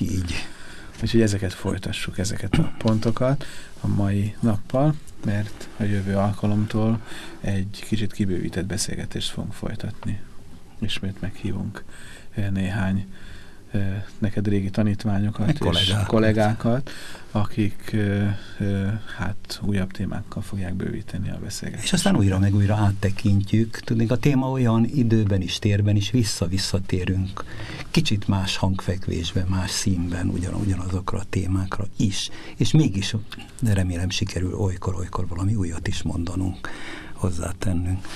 mondjuk így. Úgyhogy ezeket folytassuk, ezeket a pontokat a mai nappal, mert a jövő alkalomtól egy kicsit kibővített beszélgetést fogunk folytatni. Ismét meghívunk néhány neked régi tanítványokat és kollégákat. kollégákat, akik hát újabb témákkal fogják bővíteni a beszélgetést. És aztán újra meg újra áttekintjük. Tudnék, a téma olyan időben is, térben is vissza-visszatérünk. Kicsit más hangfekvésben, más színben, ugyan, ugyanazokra a témákra is. És mégis, de remélem sikerül olykor-olykor valami újat is mondanunk, hozzátennünk.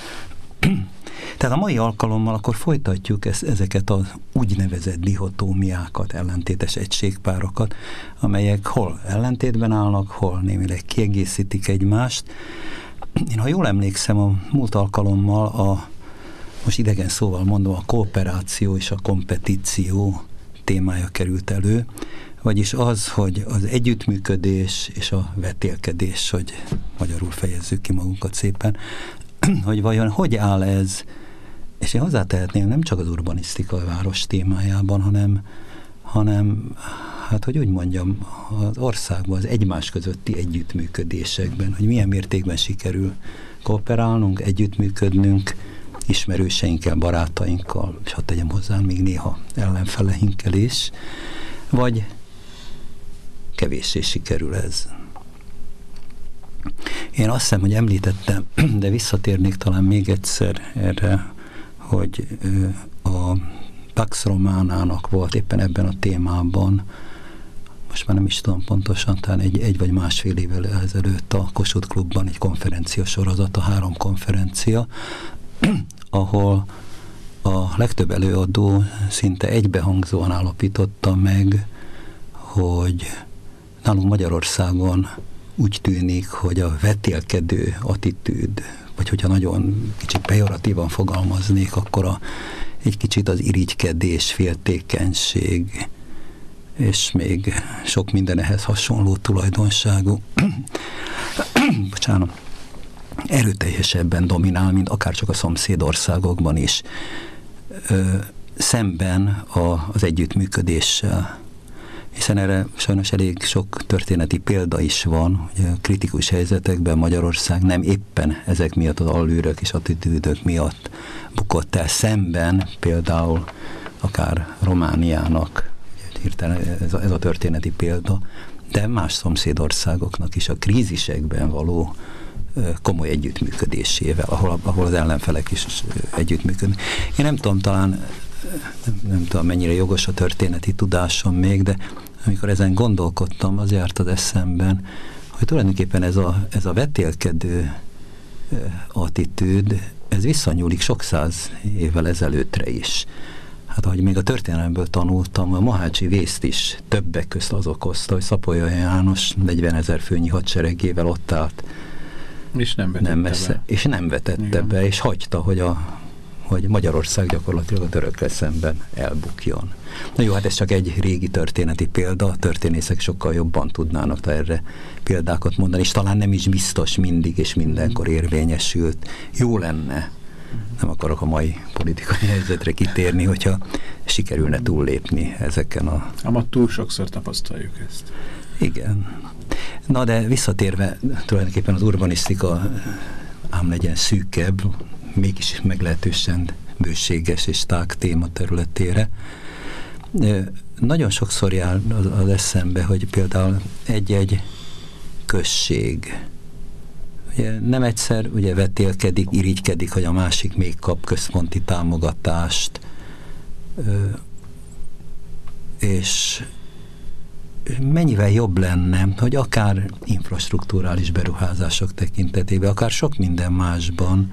Tehát a mai alkalommal akkor folytatjuk ezeket az úgynevezett dihotómiákat, ellentétes egységpárokat, amelyek hol ellentétben állnak, hol némileg kiegészítik egymást. Én, ha jól emlékszem, a múlt alkalommal a, most idegen szóval mondom, a kooperáció és a kompetíció témája került elő, vagyis az, hogy az együttműködés és a vetélkedés, hogy magyarul fejezzük ki magunkat szépen, hogy vajon hogy áll ez, és én hozzátehetném nem csak az urbanisztika a város témájában, hanem, hanem hát hogy úgy mondjam, az országban az egymás közötti együttműködésekben, hogy milyen mértékben sikerül kooperálnunk, együttműködnünk, ismerőseinkkel, barátainkkal, és ha tegyem hozzá még néha ellenfeleinkkel is, vagy kevéssé sikerül ez. Én azt hiszem, hogy említettem, de visszatérnék talán még egyszer erre, hogy a Pax Románának volt éppen ebben a témában, most már nem is tudom pontosan, talán egy, egy vagy másfél évvel ezelőtt a Kossuth Klubban egy konferencia sorozat, a három konferencia, ahol a legtöbb előadó szinte egybehangzóan állapította meg, hogy nálunk Magyarországon úgy tűnik, hogy a vetélkedő attitűd, vagy hogyha nagyon kicsit pejoratívan fogalmaznék, akkor a, egy kicsit az irigykedés, féltékenység, és még sok minden ehhez hasonló tulajdonságú, bocsánat, erőteljesebben dominál, mint akár csak a szomszédországokban is, ö, szemben a, az együttműködéssel hiszen erre sajnos elég sok történeti példa is van, hogy a kritikus helyzetekben Magyarország nem éppen ezek miatt az allűrök és attitűdök miatt bukott el szemben, például akár Romániának, hirtelen ez a, ez a történeti példa, de más szomszédországoknak is a krízisekben való komoly együttműködésével, ahol, ahol az ellenfelek is együttműködnek. Én nem tudom, talán nem, nem tudom mennyire jogos a történeti tudásom még, de amikor ezen gondolkodtam, az járt az eszemben, hogy tulajdonképpen ez a, ez a vetélkedő attitűd, ez visszanyúlik sok száz évvel ezelőttre is. Hát ahogy még a történelemből tanultam, a Mohácsi vészt is többek közt az okozta, hogy Szapolya János 40 ezer főnyi hadseregével ott állt. És nem vetette nem messze, be. És nem vetette Igen. be, és hagyta, hogy a hogy Magyarország gyakorlatilag a törökkel szemben elbukjon. Na jó, hát ez csak egy régi történeti példa, a történészek sokkal jobban tudnának erre példákat mondani, és talán nem is biztos mindig és mindenkor érvényesült. Jó lenne, nem akarok a mai politikai helyzetre kitérni, hogyha sikerülne túllépni ezeken a... Ám túl sokszor tapasztaljuk ezt. Igen. Na de visszatérve tulajdonképpen az urbanisztika ám legyen szűkebb, mégis meglehetősen bőséges és tág téma területére. Nagyon sokszor jár az, az eszembe, hogy például egy-egy község, ugye nem egyszer ugye vetélkedik, irigykedik, hogy a másik még kap központi támogatást, és mennyivel jobb lenne, hogy akár infrastruktúrális beruházások tekintetében, akár sok minden másban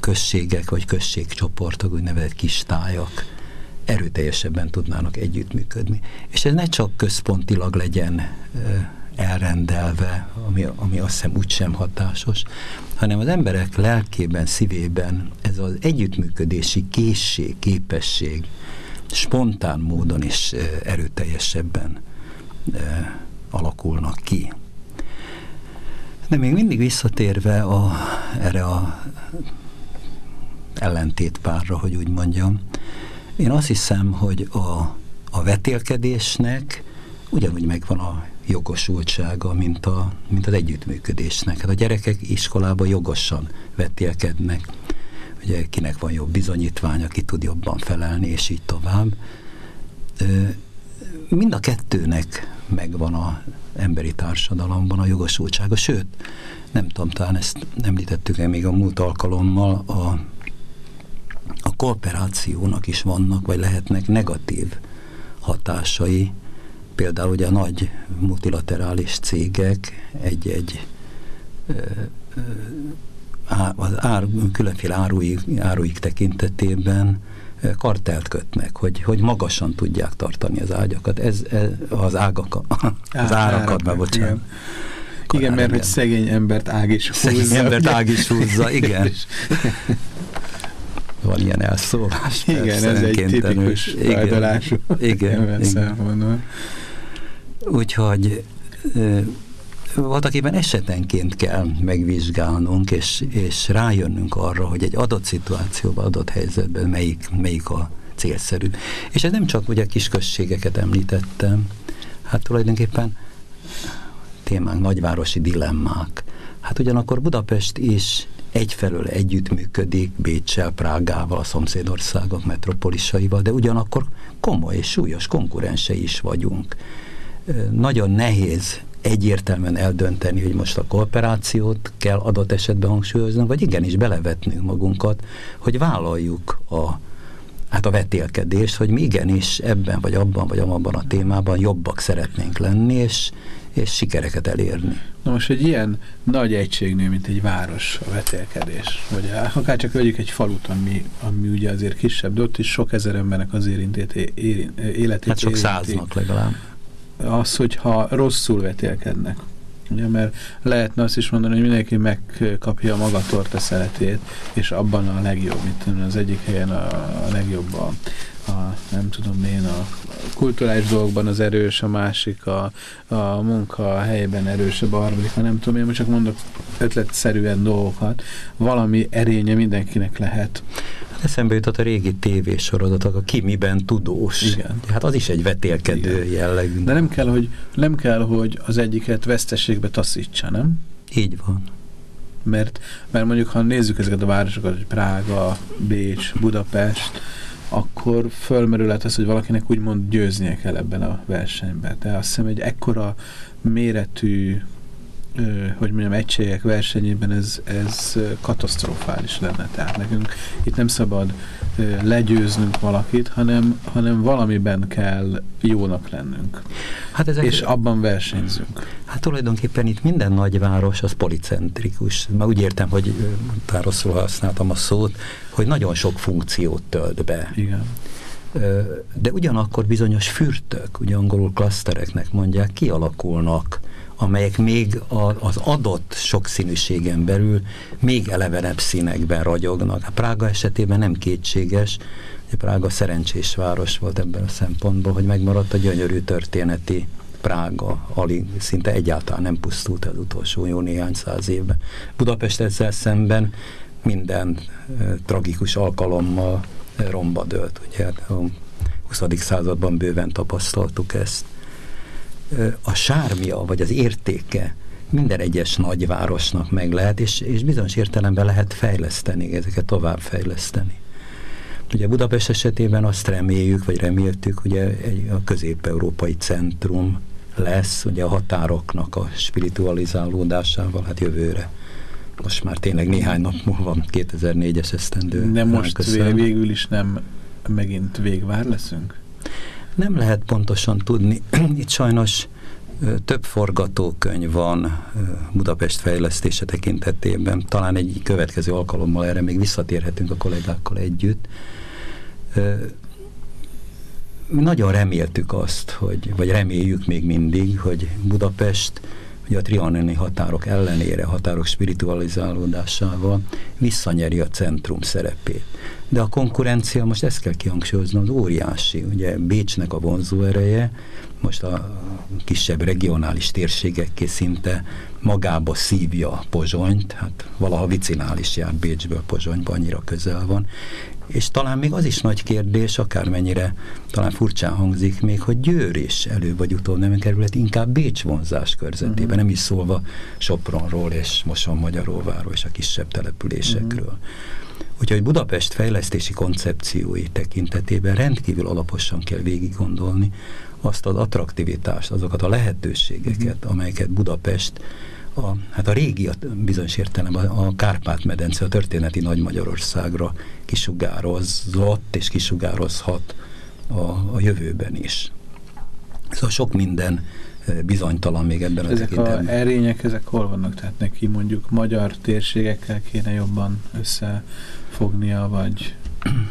községek vagy községcsoportok, úgynevezett kistájak erőteljesebben tudnának együttműködni. És ez ne csak központilag legyen elrendelve, ami, ami azt hiszem úgysem hatásos, hanem az emberek lelkében, szívében ez az együttműködési készség, képesség spontán módon is erőteljesebben alakulnak ki. De még mindig visszatérve a, erre a ellentétpárra, hogy úgy mondjam, én azt hiszem, hogy a, a vetélkedésnek ugyanúgy megvan a jogosultsága, mint, a, mint az együttműködésnek. Hát a gyerekek iskolában jogosan vetélkednek. Ugye kinek van jobb bizonyítvány, aki tud jobban felelni, és így tovább. Mind a kettőnek megvan a emberi társadalomban a jogosultsága. Sőt, nem tudom, talán ezt említettük-e még a múlt alkalommal, a, a kooperációnak is vannak, vagy lehetnek negatív hatásai. Például ugye a nagy multilaterális cégek egy-egy az ár, különféle áruik, áruik tekintetében kartelt kötnek, hogy, hogy magasan tudják tartani az ágyakat, ez, ez az ágakat, az árakat, már bocsánat. Igen. Igen, mert hogy szegény embert ág is húzza. Szegény embert ág is húzza, igen. Van ilyen elszólás. Igen, ez egy tipikus fájdalású igen, igen. Úgyhogy voltaképpen esetenként kell megvizsgálnunk, és, és rájönnünk arra, hogy egy adott szituációban, adott helyzetben melyik, melyik a célszerű. És ez nem csak ugye kisközségeket említettem, hát tulajdonképpen témánk nagyvárosi dilemmák. Hát ugyanakkor Budapest is egyfelől együttműködik Bécsel, Prágával, a szomszédországok metropolisaival, de ugyanakkor komoly és súlyos konkurensei is vagyunk. Nagyon nehéz egyértelműen eldönteni, hogy most a kooperációt kell adott esetben hangsúlyozni, vagy igenis belevetnünk magunkat, hogy vállaljuk a, hát a vetélkedést, hogy mi igenis ebben, vagy abban, vagy abban a témában jobbak szeretnénk lenni, és, és sikereket elérni. Na most egy ilyen nagy egységnél, mint egy város a vetélkedés, vagy akár csak vegyük egy falut, ami, ami ugye azért kisebb, de ott is sok ezer embernek az érintét, életét Hát sok érinti. száznak legalább az, hogyha rosszul vetélkednek. Ugye, mert lehetne azt is mondani, hogy mindenki megkapja maga torta szeretét, és abban a legjobb, mint az egyik helyen a, a legjobb a, a, nem tudom én, a kulturális dolgokban az erős, a másik a, a munka helyben erősebb, a harmadik, ha nem tudom, én most csak mondok ötletszerűen dolgokat. Valami erénye mindenkinek lehet. Hát eszembe jutott a régi tévésorozatok, a ki miben tudós. Igen. Hát az is egy vetélkedő Igen. jellegű. De nem kell, hogy, nem kell, hogy az egyiket veszteségbe taszítsa, nem? Így van. Mert, mert mondjuk, ha nézzük ezeket a városokat, hogy Prága, Bécs, Budapest, akkor fölmerülhet az, hogy valakinek úgymond győznie kell ebben a versenyben. De azt hiszem, egy ekkora méretű hogy mondjam, egységek versenyében ez, ez katasztrofális lenne. Tehát nekünk itt nem szabad legyőznünk valakit, hanem, hanem valamiben kell jónak lennünk. Hát ezek, és abban versenyzünk. Hát tulajdonképpen itt minden nagyváros az policentrikus. Már úgy értem, hogy már rosszul használtam a szót, hogy nagyon sok funkciót tölt be. Igen de ugyanakkor bizonyos fürtök, ugye angolul klasztereknek mondják, kialakulnak amelyek még az adott sokszínűségen belül még elevenebb színekben ragyognak. A Prága esetében nem kétséges, hogy Prága szerencsés város volt ebben a szempontból, hogy megmaradt a gyönyörű történeti Prága, alig, szinte egyáltalán nem pusztult az utolsó jó néhány száz évben. Budapest ezzel szemben minden e, tragikus alkalommal romba dőlt. Ugye hát a 20. században bőven tapasztaltuk ezt a sármia, vagy az értéke minden egyes nagyvárosnak meg lehet, és, és bizonyos értelemben lehet fejleszteni, ezeket tovább fejleszteni. Ugye Budapest esetében azt reméljük, vagy reméltük, ugye egy, a közép-európai centrum lesz, ugye a határoknak a spiritualizálódásával, hát jövőre. Most már tényleg néhány nap múlva 2004-es esztendő. De most végül is nem megint végvár leszünk? Nem lehet pontosan tudni. Itt sajnos több forgatókönyv van Budapest fejlesztése tekintetében. Talán egy következő alkalommal erre még visszatérhetünk a kollégákkal együtt. Nagyon reméltük azt, hogy, vagy reméljük még mindig, hogy Budapest hogy a trianoni határok ellenére, határok spiritualizálódásával visszanyeri a centrum szerepét. De a konkurencia, most ezt kell kihangsúlyozni, az óriási. Ugye Bécsnek a vonzó ereje, most a kisebb regionális térségekké szinte magába szívja Pozsonyt, hát valaha vicinális jár Bécsből Pozsonyba, annyira közel van, És talán még az is nagy kérdés, akármennyire talán furcsán hangzik még, hogy Győr is előbb vagy utóbb nem kerület, inkább Bécs vonzás körzetében, uh-huh. nem is szólva Sopronról és Moson Magyaróváról és a kisebb településekről. Uh-huh. Úgyhogy Budapest fejlesztési koncepciói tekintetében rendkívül alaposan kell végig gondolni azt az attraktivitást, azokat a lehetőségeket, uh-huh. amelyeket Budapest a, hát a régi, bizonyos értelemben a Kárpát-medence, a történeti Nagy Magyarországra kisugározott és kisugározhat a, a jövőben is. Szóval sok minden bizonytalan még ebben ezek a tekintetben. Ezek erények, ezek hol vannak? Tehát neki mondjuk magyar térségekkel kéne jobban összefognia, vagy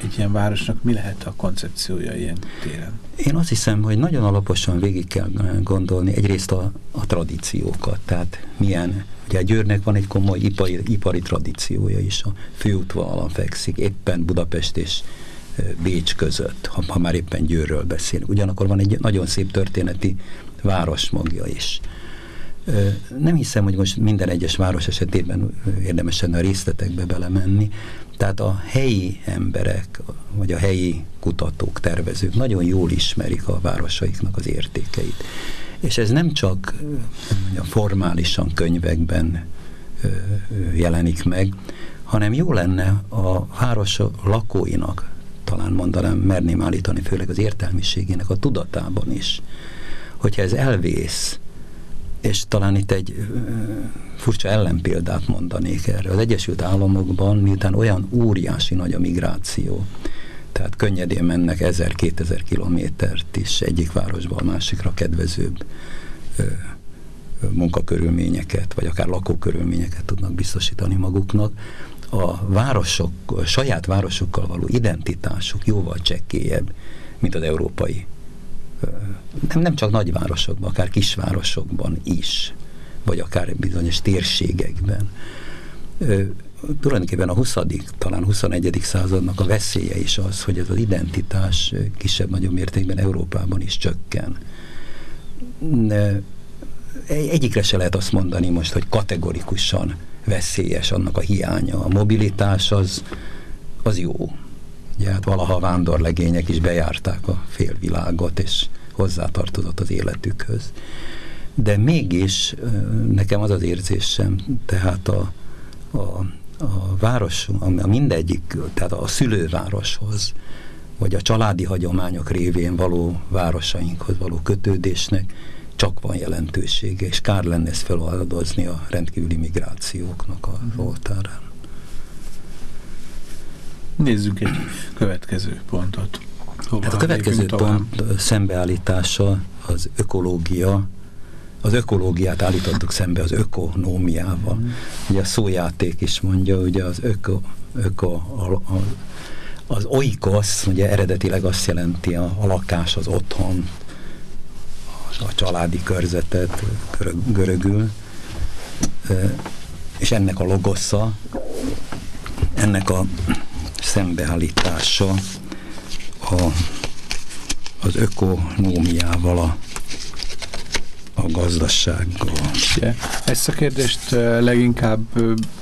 egy ilyen városnak mi lehet a koncepciója ilyen téren? Én azt hiszem, hogy nagyon alaposan végig kell gondolni egyrészt a, a tradíciókat, tehát milyen, ugye Győrnek van egy komoly ipari, ipari tradíciója is, a főútvonalon fekszik, éppen Budapest és Bécs között, ha, ha már éppen Győrről beszélünk. Ugyanakkor van egy nagyon szép történeti városmagja is. Nem hiszem, hogy most minden egyes város esetében érdemes lenne a részletekbe belemenni, tehát a helyi emberek, vagy a helyi kutatók, tervezők nagyon jól ismerik a városaiknak az értékeit. És ez nem csak mondjam, formálisan könyvekben jelenik meg, hanem jó lenne a város lakóinak, talán mondanám, merném állítani, főleg az értelmiségének a tudatában is, hogyha ez elvész, és talán itt egy furcsa ellenpéldát mondanék erre. Az Egyesült Államokban, miután olyan óriási nagy a migráció, tehát könnyedén mennek 1000-2000 kilométert is egyik városból másikra kedvezőbb ö, munkakörülményeket, vagy akár lakókörülményeket tudnak biztosítani maguknak, a városok, a saját városokkal való identitásuk jóval csekkélyebb, mint az európai nem, nem csak nagyvárosokban, akár kisvárosokban is, vagy akár bizonyos térségekben. Ö, tulajdonképpen a 20. talán 21. századnak a veszélye is az, hogy ez az identitás kisebb-nagyobb mértékben Európában is csökken. Egyikre se lehet azt mondani most, hogy kategorikusan veszélyes annak a hiánya. A mobilitás az, az jó. Ugye hát valaha vándorlegények is bejárták a félvilágot, és hozzátartozott az életükhöz. De mégis nekem az az érzésem, tehát a, a, a város, a mindegyik, tehát a szülővároshoz, vagy a családi hagyományok révén való városainkhoz való kötődésnek csak van jelentősége, és kár lenne ezt feloldozni a rendkívüli migrációknak a voltárán. Nézzük egy következő pontot. Hova hát a következő pont szembeállítása az ökológia, az ökológiát állítottuk szembe az ökonómiával. Mm. Ugye a szójáték is mondja, ugye az öko, öko a, a, az oikosz, ugye eredetileg azt jelenti a, a lakás, az otthon, a családi körzetet görög, görögül, és ennek a logosza, ennek a szembeállítása a, az ökonómiával, a, a gazdasággal. Ezt a kérdést leginkább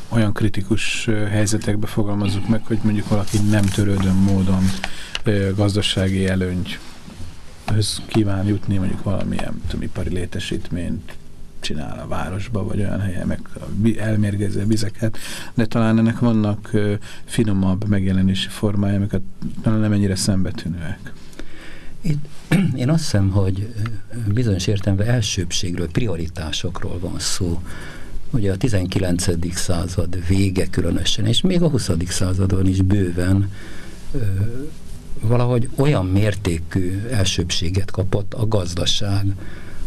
olyan kritikus helyzetekbe fogalmazzuk meg, hogy mondjuk valaki nem törődön módon gazdasági előny kíván jutni, mondjuk valamilyen tudom, ipari létesítményt csinál a városba, vagy olyan helyen, meg elmérgező vizeket, de talán ennek vannak finomabb megjelenési formája, amiket talán nem ennyire szembetűnőek. Itt, én azt hiszem, hogy bizonyos értelemben elsőbségről, prioritásokról van szó. Ugye a 19. század vége különösen, és még a 20. századon is bőven valahogy olyan mértékű elsőbséget kapott a gazdaság,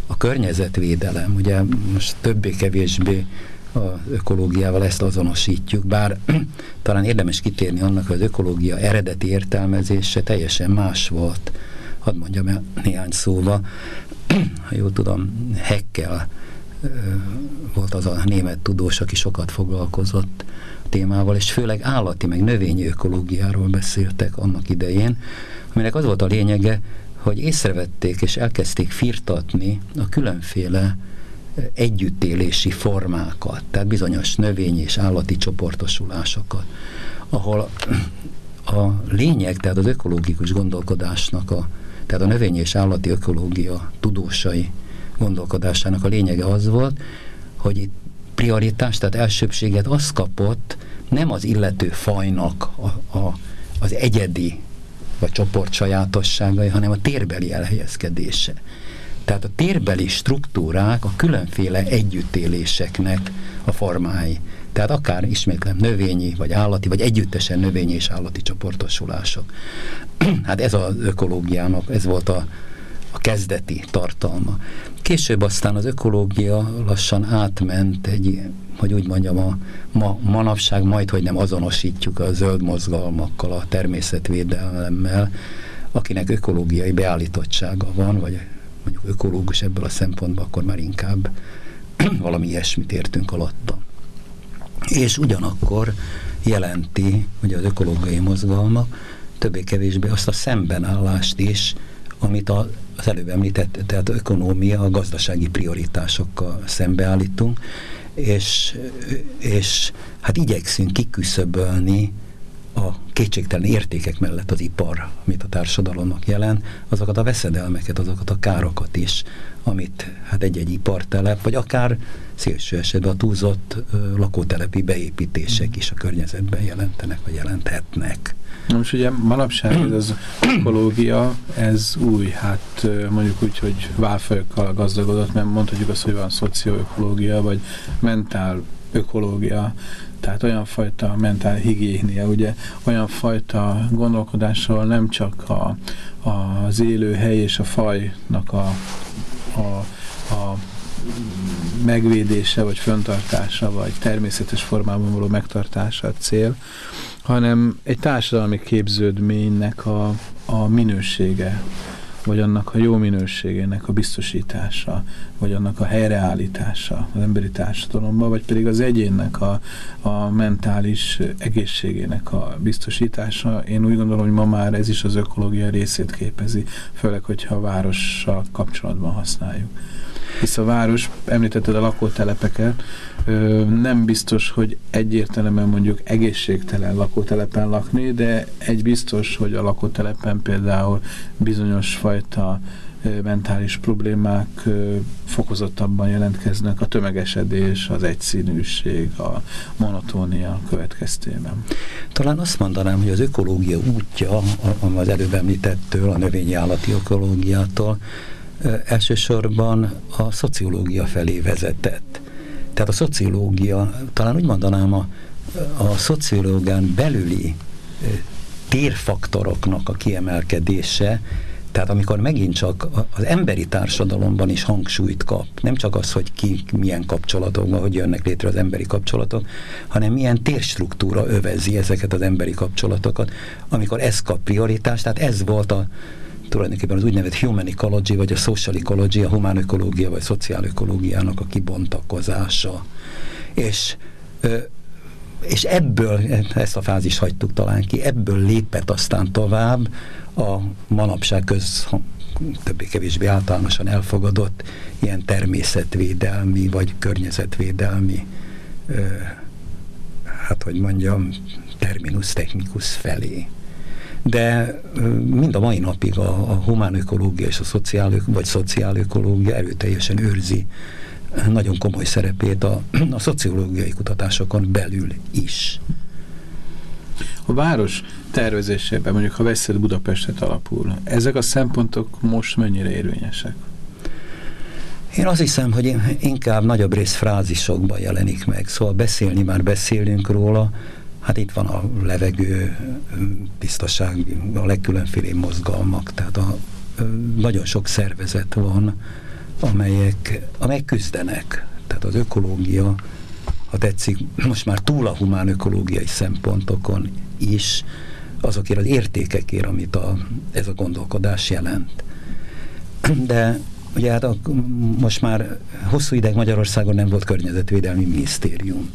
a környezetvédelem, ugye most többé-kevésbé az ökológiával ezt azonosítjuk, bár talán érdemes kitérni annak, hogy az ökológia eredeti értelmezése teljesen más volt. Hadd mondjam el néhány szóba. Ha jól tudom, Hekkel volt az a német tudós, aki sokat foglalkozott témával, és főleg állati, meg növényi ökológiáról beszéltek annak idején, aminek az volt a lényege, hogy észrevették és elkezdték firtatni a különféle együttélési formákat, tehát bizonyos növényi és állati csoportosulásokat, ahol a lényeg, tehát az ökológikus gondolkodásnak, a, tehát a növény és állati ökológia tudósai gondolkodásának a lényege az volt, hogy itt prioritás, tehát elsőbséget az kapott, nem az illető fajnak a, a, az egyedi vagy csoport sajátosságai, hanem a térbeli elhelyezkedése. Tehát a térbeli struktúrák a különféle együttéléseknek a formái. Tehát akár ismétlem növényi, vagy állati, vagy együttesen növényi és állati csoportosulások. hát ez az ökológiának, ez volt a, a kezdeti tartalma. Később aztán az ökológia lassan átment egy, hogy úgy mondjam, a ma, manapság majd, hogy nem azonosítjuk a zöld mozgalmakkal, a természetvédelemmel, akinek ökológiai beállítottsága van, vagy mondjuk ökológus ebből a szempontból, akkor már inkább valami ilyesmit értünk alatta. És ugyanakkor jelenti, hogy az ökológiai mozgalma többé-kevésbé azt a szembenállást is, amit az előbb említett, tehát ökonómia, a gazdasági prioritásokkal szembeállítunk, és, és hát igyekszünk kiküszöbölni a kétségtelen értékek mellett az ipar, amit a társadalomnak jelent, azokat a veszedelmeket, azokat a károkat is, amit hát egy-egy ipartelep, vagy akár szélső esetben a túlzott lakótelepi beépítések is a környezetben jelentenek, vagy jelenthetnek. Most ugye manapság ez az ökológia, ez új, hát mondjuk úgy, hogy válfajokkal gazdagodott, mert mondhatjuk azt, hogy van szocioökológia, vagy mentál ökológia, tehát olyan fajta mentál higiénia, ugye olyan fajta gondolkodással nem csak a, az élőhely és a fajnak a, a, a megvédése, vagy föntartása, vagy természetes formában való megtartása a cél, hanem egy társadalmi képződménynek a, a minősége, vagy annak a jó minőségének a biztosítása, vagy annak a helyreállítása az emberi társadalomban, vagy pedig az egyénnek a, a mentális egészségének a biztosítása. Én úgy gondolom, hogy ma már ez is az ökológia részét képezi, főleg, hogyha a várossal kapcsolatban használjuk hisz a város, említetted a lakótelepeket, nem biztos, hogy egyértelműen mondjuk egészségtelen lakótelepen lakni, de egy biztos, hogy a lakótelepen például bizonyos fajta mentális problémák fokozottabban jelentkeznek, a tömegesedés, az egyszínűség, a monotónia következtében. Talán azt mondanám, hogy az ökológia útja, az előbb említettől, a növényi állati ökológiától, elsősorban a szociológia felé vezetett. Tehát a szociológia, talán úgy mondanám, a, a szociológián belüli térfaktoroknak a kiemelkedése, tehát amikor megint csak az emberi társadalomban is hangsúlyt kap, nem csak az, hogy ki milyen kapcsolatokban, hogy jönnek létre az emberi kapcsolatok, hanem milyen térstruktúra övezi ezeket az emberi kapcsolatokat, amikor ez kap prioritást, tehát ez volt a, tulajdonképpen az úgynevezett human ecology, vagy a social ecology, a humán ökológia, vagy szociálökológiának a kibontakozása. És, és ebből, ezt a fázist hagytuk talán ki, ebből lépett aztán tovább a manapság köz többé-kevésbé általánosan elfogadott ilyen természetvédelmi vagy környezetvédelmi hát hogy mondjam, terminus technikus felé de mind a mai napig a, a humán ökológia és a szociál, vagy szociálökológia erőteljesen őrzi nagyon komoly szerepét a, a szociológiai kutatásokon belül is. A város tervezésében, mondjuk ha veszed Budapestet alapul, ezek a szempontok most mennyire érvényesek? Én azt hiszem, hogy inkább nagyobb rész frázisokban jelenik meg, szóval beszélni már beszélünk róla, Hát itt van a levegő tisztaság, a legkülönféle mozgalmak, tehát a, nagyon sok szervezet van, amelyek, amelyek küzdenek. Tehát az ökológia, ha tetszik, most már túl a humán ökológiai szempontokon is, azokért az értékekért, amit a, ez a gondolkodás jelent. De ugye hát a, most már hosszú ideig Magyarországon nem volt környezetvédelmi minisztérium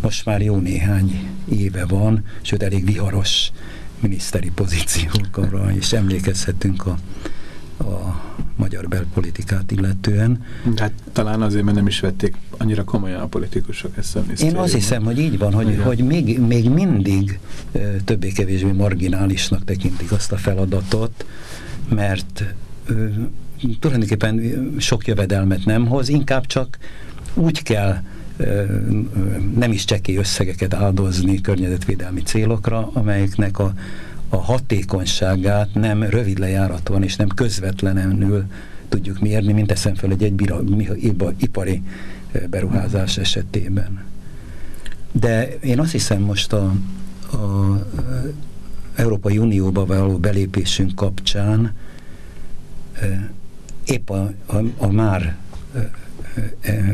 most már jó néhány éve van, sőt elég viharos miniszteri pozíciókra, és emlékezhetünk a a magyar belpolitikát illetően. Hát talán azért, mert nem is vették annyira komolyan a politikusok ezt a Én azt hiszem, hogy így van, hogy, hogy még, még mindig többé-kevésbé marginálisnak tekintik azt a feladatot, mert tulajdonképpen sok jövedelmet nem hoz, inkább csak úgy kell nem is csekély összegeket áldozni környezetvédelmi célokra, amelyeknek a, a hatékonyságát nem rövid lejáraton és nem közvetlenül tudjuk mérni, mint teszem fel egy, egy bira, ipari beruházás esetében. De én azt hiszem most a, a Európai Unióba való belépésünk kapcsán épp a, a, a már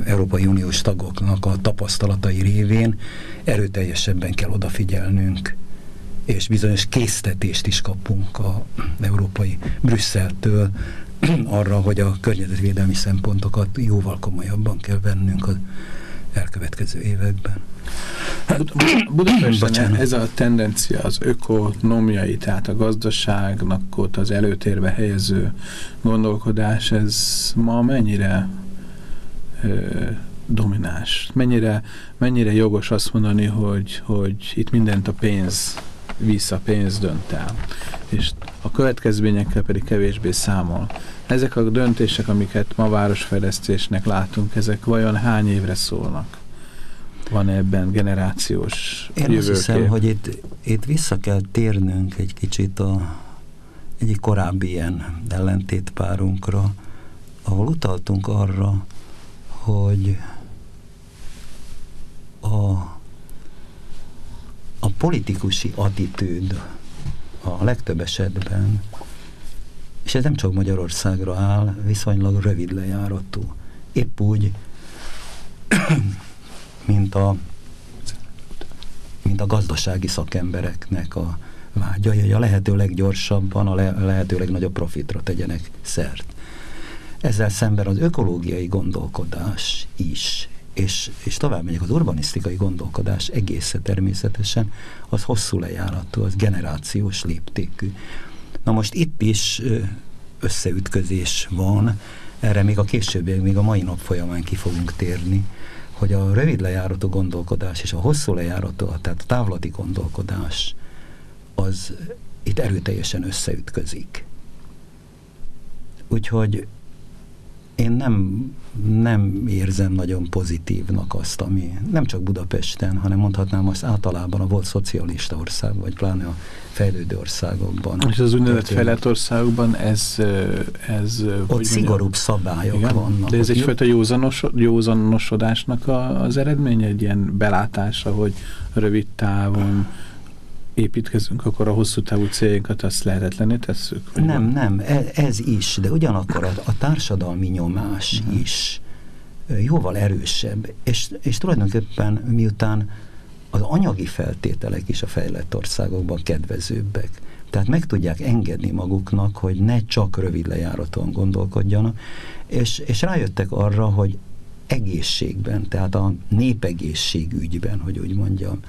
Európai Uniós tagoknak a tapasztalatai révén erőteljesebben kell odafigyelnünk, és bizonyos késztetést is kapunk a európai Brüsszeltől arra, hogy a környezetvédelmi szempontokat jóval komolyabban kell vennünk az elkövetkező években. Budapesten ez a tendencia az ökonomiai, tehát a gazdaságnak ott az előtérbe helyező gondolkodás, ez ma mennyire domináns. Mennyire, mennyire jogos azt mondani, hogy, hogy itt mindent a pénz vissza, pénz dönt el. És a következményekkel pedig kevésbé számol. Ezek a döntések, amiket ma városfejlesztésnek látunk, ezek vajon hány évre szólnak? Van -e ebben generációs Én jövőkép? azt hiszem, hogy itt, itt vissza kell térnünk egy kicsit a egyik korábbi ilyen ellentétpárunkra, ahol utaltunk arra, hogy a, a politikusi attitűd a legtöbb esetben, és ez nem csak Magyarországra áll, viszonylag rövid lejáratú. Épp úgy, mint a, mint a gazdasági szakembereknek a vágya, hogy a lehető leggyorsabban, a le, lehető legnagyobb profitra tegyenek szert. Ezzel szemben az ökológiai gondolkodás is, és, és tovább megyek, az urbanisztikai gondolkodás egészen természetesen, az hosszú lejáratú, az generációs léptékű. Na most itt is összeütközés van, erre még a későbbiek, még a mai nap folyamán ki fogunk térni, hogy a rövid lejáratú gondolkodás és a hosszú lejáratú, tehát a távlati gondolkodás, az itt erőteljesen összeütközik. Úgyhogy én nem, nem érzem nagyon pozitívnak azt, ami nem csak Budapesten, hanem mondhatnám azt általában a volt szocialista ország, vagy pláne a fejlődő országokban. És az úgynevezett fejlett országokban ez... ez Ott szigorúbb szabályok igen? vannak. De ez egyfajta józanos, józanosodásnak a, az eredménye, egy ilyen belátása, hogy rövid távon építkezünk, akkor a hosszú távú céljainkat azt lehetetlené tesszük? Nem, van? nem, ez, ez is, de ugyanakkor a, a társadalmi nyomás. -huh. is jóval erősebb, és, és tulajdonképpen miután az anyagi feltételek is a fejlett országokban kedvezőbbek, tehát meg tudják engedni maguknak, hogy ne csak rövid lejáraton gondolkodjanak, és, és rájöttek arra, hogy egészségben, tehát a népegészségügyben, hogy úgy mondjam,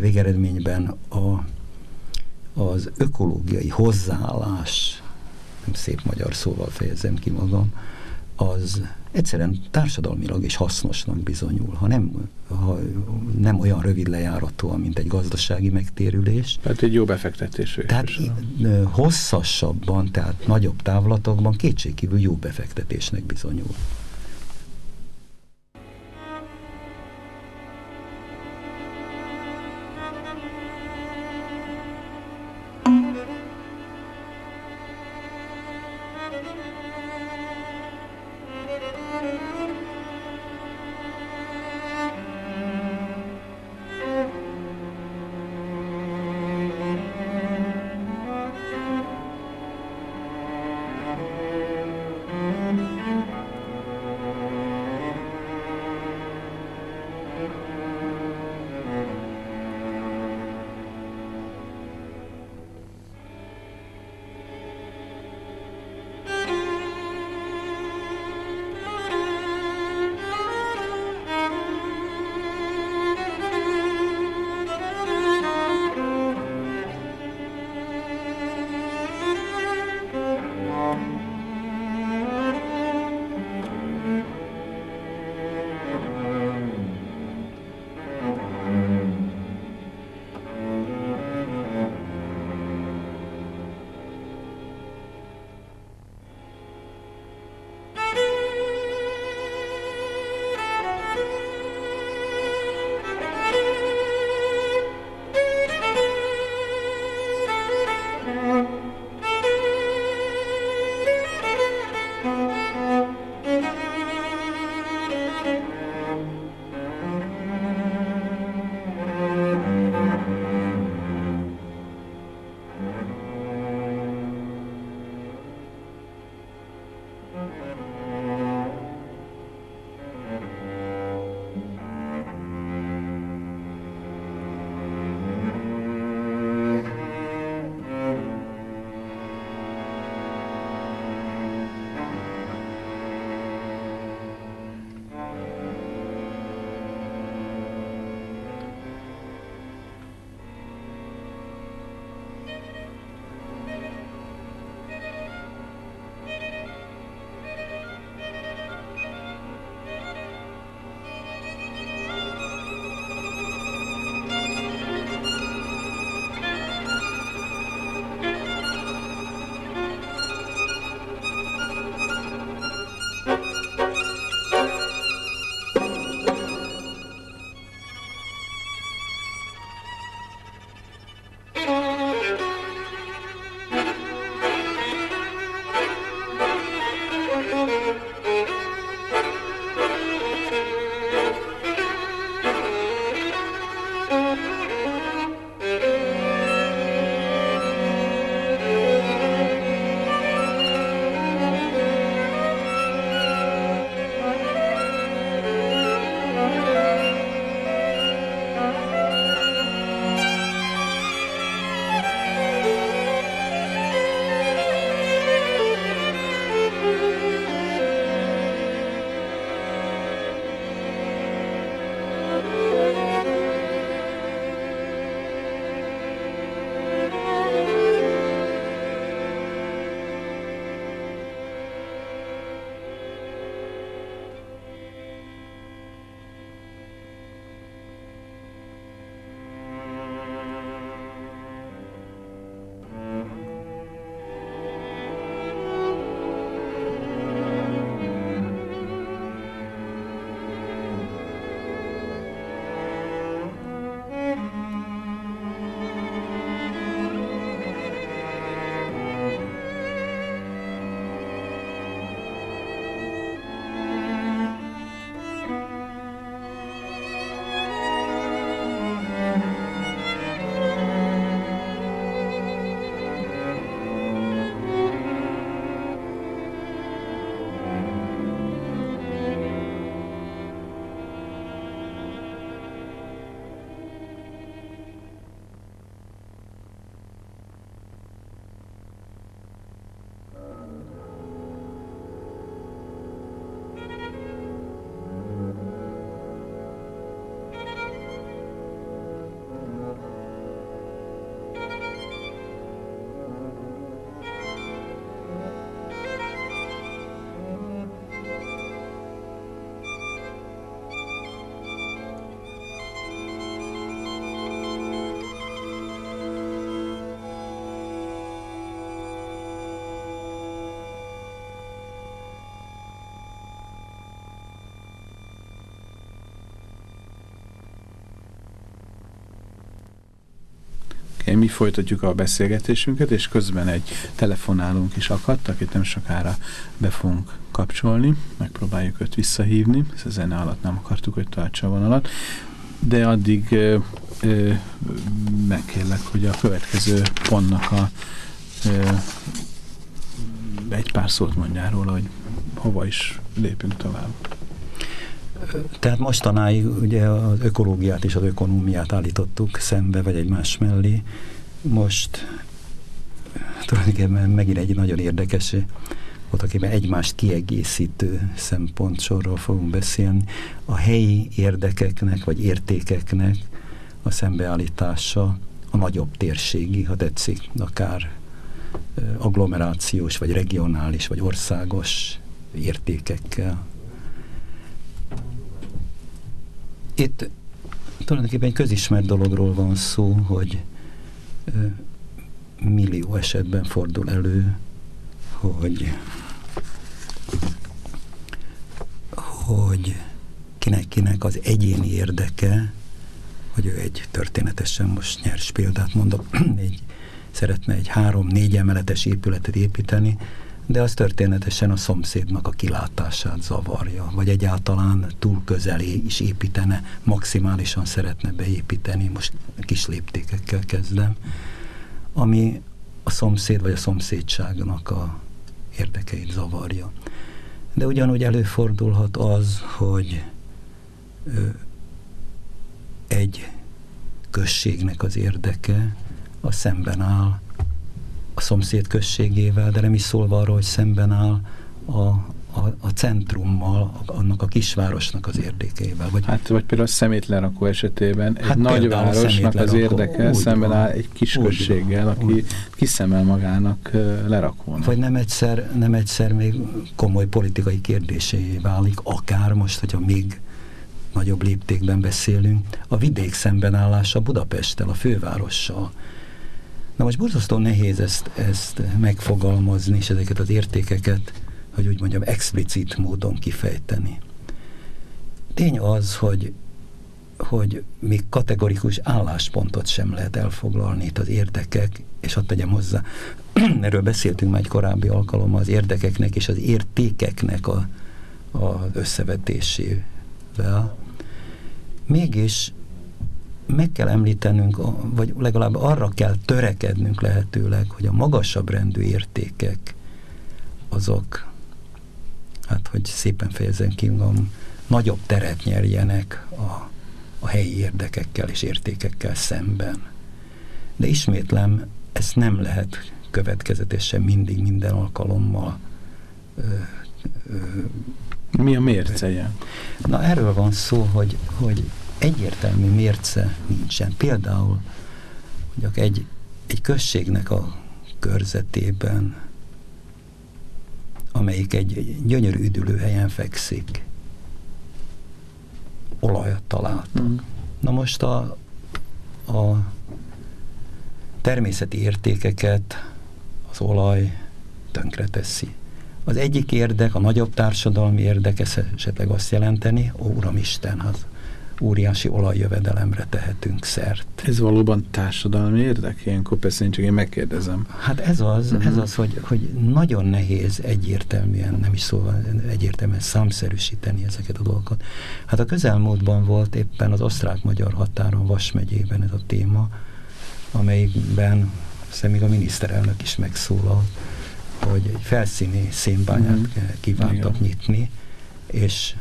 végeredményben a, az ökológiai hozzáállás, nem szép magyar szóval fejezem ki magam, az egyszerűen társadalmilag is hasznosnak bizonyul, ha nem, ha nem olyan rövid lejáratóan, mint egy gazdasági megtérülés. Tehát egy jó befektetés. Tehát hosszasabban, tehát nagyobb távlatokban kétségkívül jó befektetésnek bizonyul. Mi folytatjuk a beszélgetésünket, és közben egy telefonálunk is akadt, akit nem sokára be fogunk kapcsolni. Megpróbáljuk őt visszahívni, hisz a zene alatt nem akartuk, hogy tartsa a vonalat. De addig ö, ö, megkérlek, hogy a következő pontnak a ö, egy pár szót mondjál róla, hogy hova is lépünk tovább. Tehát mostanáig ugye az ökológiát és az ökonómiát állítottuk szembe, vagy egymás mellé. Most tulajdonképpen megint egy nagyon érdekes, voltaképpen egymást kiegészítő szempontsorról fogunk beszélni. A helyi érdekeknek, vagy értékeknek a szembeállítása a nagyobb térségi, ha tetszik, akár agglomerációs, vagy regionális, vagy országos értékekkel. Itt tulajdonképpen egy közismert dologról van szó, hogy millió esetben fordul elő, hogy hogy kinek-kinek az egyéni érdeke, hogy ő egy történetesen most nyers példát mondok, egy, szeretne egy három-négy emeletes épületet építeni, de az történetesen a szomszédnak a kilátását zavarja, vagy egyáltalán túl közelé is építene, maximálisan szeretne beépíteni, most kis léptékekkel kezdem, ami a szomszéd vagy a szomszédságnak a érdekeit zavarja. De ugyanúgy előfordulhat az, hogy egy községnek az érdeke a szemben áll a szomszéd községével, de nem is szólva arról, hogy szemben áll a, a, a centrummal, annak a kisvárosnak az érdekeivel. Vagy, hát, vagy például a szemétlerakó esetében egy hát nagyvárosnak az érdeke szemben van, áll egy kisközséggel, aki kiszemel magának lerakónak. Vagy nem egyszer, nem egyszer még komoly politikai kérdésé válik, akár most, hogyha még nagyobb léptékben beszélünk, a vidék szembenállása Budapesttel, a fővárossal. Na most borzasztó nehéz ezt, ezt megfogalmazni, és ezeket az értékeket hogy úgy mondjam, explicit módon kifejteni. Tény az, hogy, hogy még kategorikus álláspontot sem lehet elfoglalni itt az érdekek, és ott tegyem hozzá, erről beszéltünk már egy korábbi alkalommal, az érdekeknek és az értékeknek a, a összevetésével. Mégis meg kell említenünk, vagy legalább arra kell törekednünk lehetőleg, hogy a magasabb rendű értékek azok hát hogy szépen fejezem ki magam, nagyobb teret nyerjenek a, a helyi érdekekkel és értékekkel szemben. De ismétlem, ezt nem lehet következetesen mindig, minden alkalommal ö, ö, Mi a mérceje? Na erről van szó, hogy, hogy egyértelmű mérce nincsen. Például, hogy egy, egy községnek a körzetében amelyik egy gyönyörű üdülőhelyen fekszik. Olajat találtak. Mm. Na most a, a természeti értékeket az olaj tönkreteszi. Az egyik érdek, a nagyobb társadalmi érdek, esetleg azt jelenteni, ó, Uramisten, az óriási olajjövedelemre tehetünk szert. Ez valóban társadalmi érdek? Ilyenkor persze én csak én megkérdezem. Hát ez az, -huh. ez mhm. az, hogy, hogy nagyon nehéz egyértelműen, nem is szóval egyértelműen számszerűsíteni ezeket a dolgokat. Hát a közelmúltban volt éppen az osztrák-magyar határon, Vas megyében ez a téma, amelyikben aztán még a miniszterelnök is megszólal, hogy egy felszíni szénbányát mhm. -huh. kívántak Igen. nyitni, és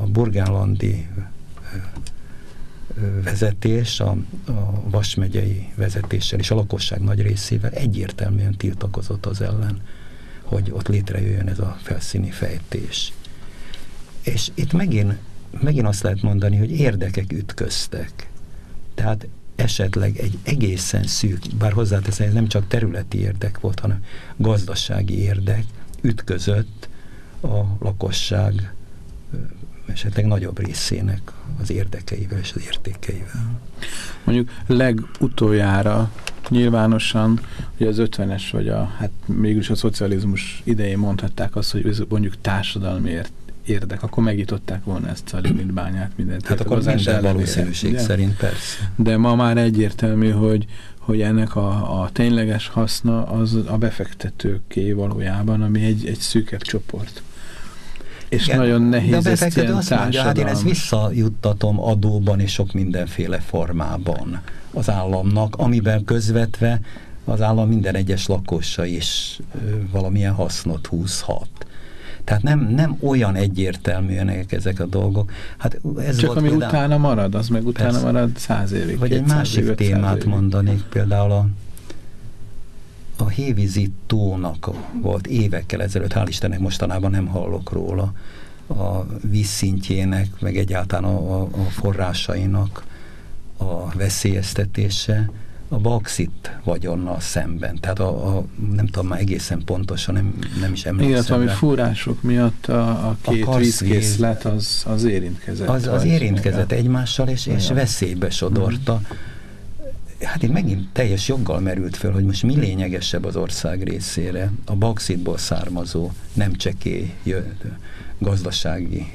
a burgálandi vezetés, a, a Vas megyei vezetéssel és a lakosság nagy részével egyértelműen tiltakozott az ellen, hogy ott létrejöjjön ez a felszíni fejtés. És itt megint, megint azt lehet mondani, hogy érdekek ütköztek. Tehát esetleg egy egészen szűk, bár hozzáteszem, ez nem csak területi érdek volt, hanem gazdasági érdek ütközött a lakosság esetleg nagyobb részének az érdekeivel és az értékeivel. Mondjuk legutoljára nyilvánosan, hogy az 50-es vagy a, hát mégis a szocializmus idején mondhatták azt, hogy mondjuk társadalmi ért, érdek, akkor megították volna ezt a limitbányát mindent. Hát akkor minden valószínűség ugye? szerint persze. De ma már egyértelmű, hogy, hogy ennek a, a tényleges haszna az a befektetőké valójában, ami egy, egy szűkebb csoport. És Igen, nagyon nehéz de ezt ilyen azt mondja, hát én ezt visszajuttatom adóban és sok mindenféle formában az államnak, amiben közvetve az állam minden egyes lakosa is valamilyen hasznot húzhat. Tehát nem, nem olyan egyértelműen ezek a dolgok. Hát ez Csak volt ami például, utána marad, az meg utána persze. marad száz évig. Vagy egy másik témát évig. mondanék, például a, a Hévízi tónak volt évekkel ezelőtt, hál' Istennek mostanában nem hallok róla, a vízszintjének, meg egyáltalán a, a, forrásainak a veszélyeztetése a bauxit vagyonnal szemben. Tehát a, a, nem tudom már egészen pontosan, nem, nem is emlékszem. Igen, valami fúrások miatt a, a két a vízkészlet az, az érintkezett. Az, az érintkezett egymással, és, és veszélybe sodorta. Mm hát itt megint teljes joggal merült föl, hogy most mi lényegesebb az ország részére, a bauxitból származó nem csekély gazdasági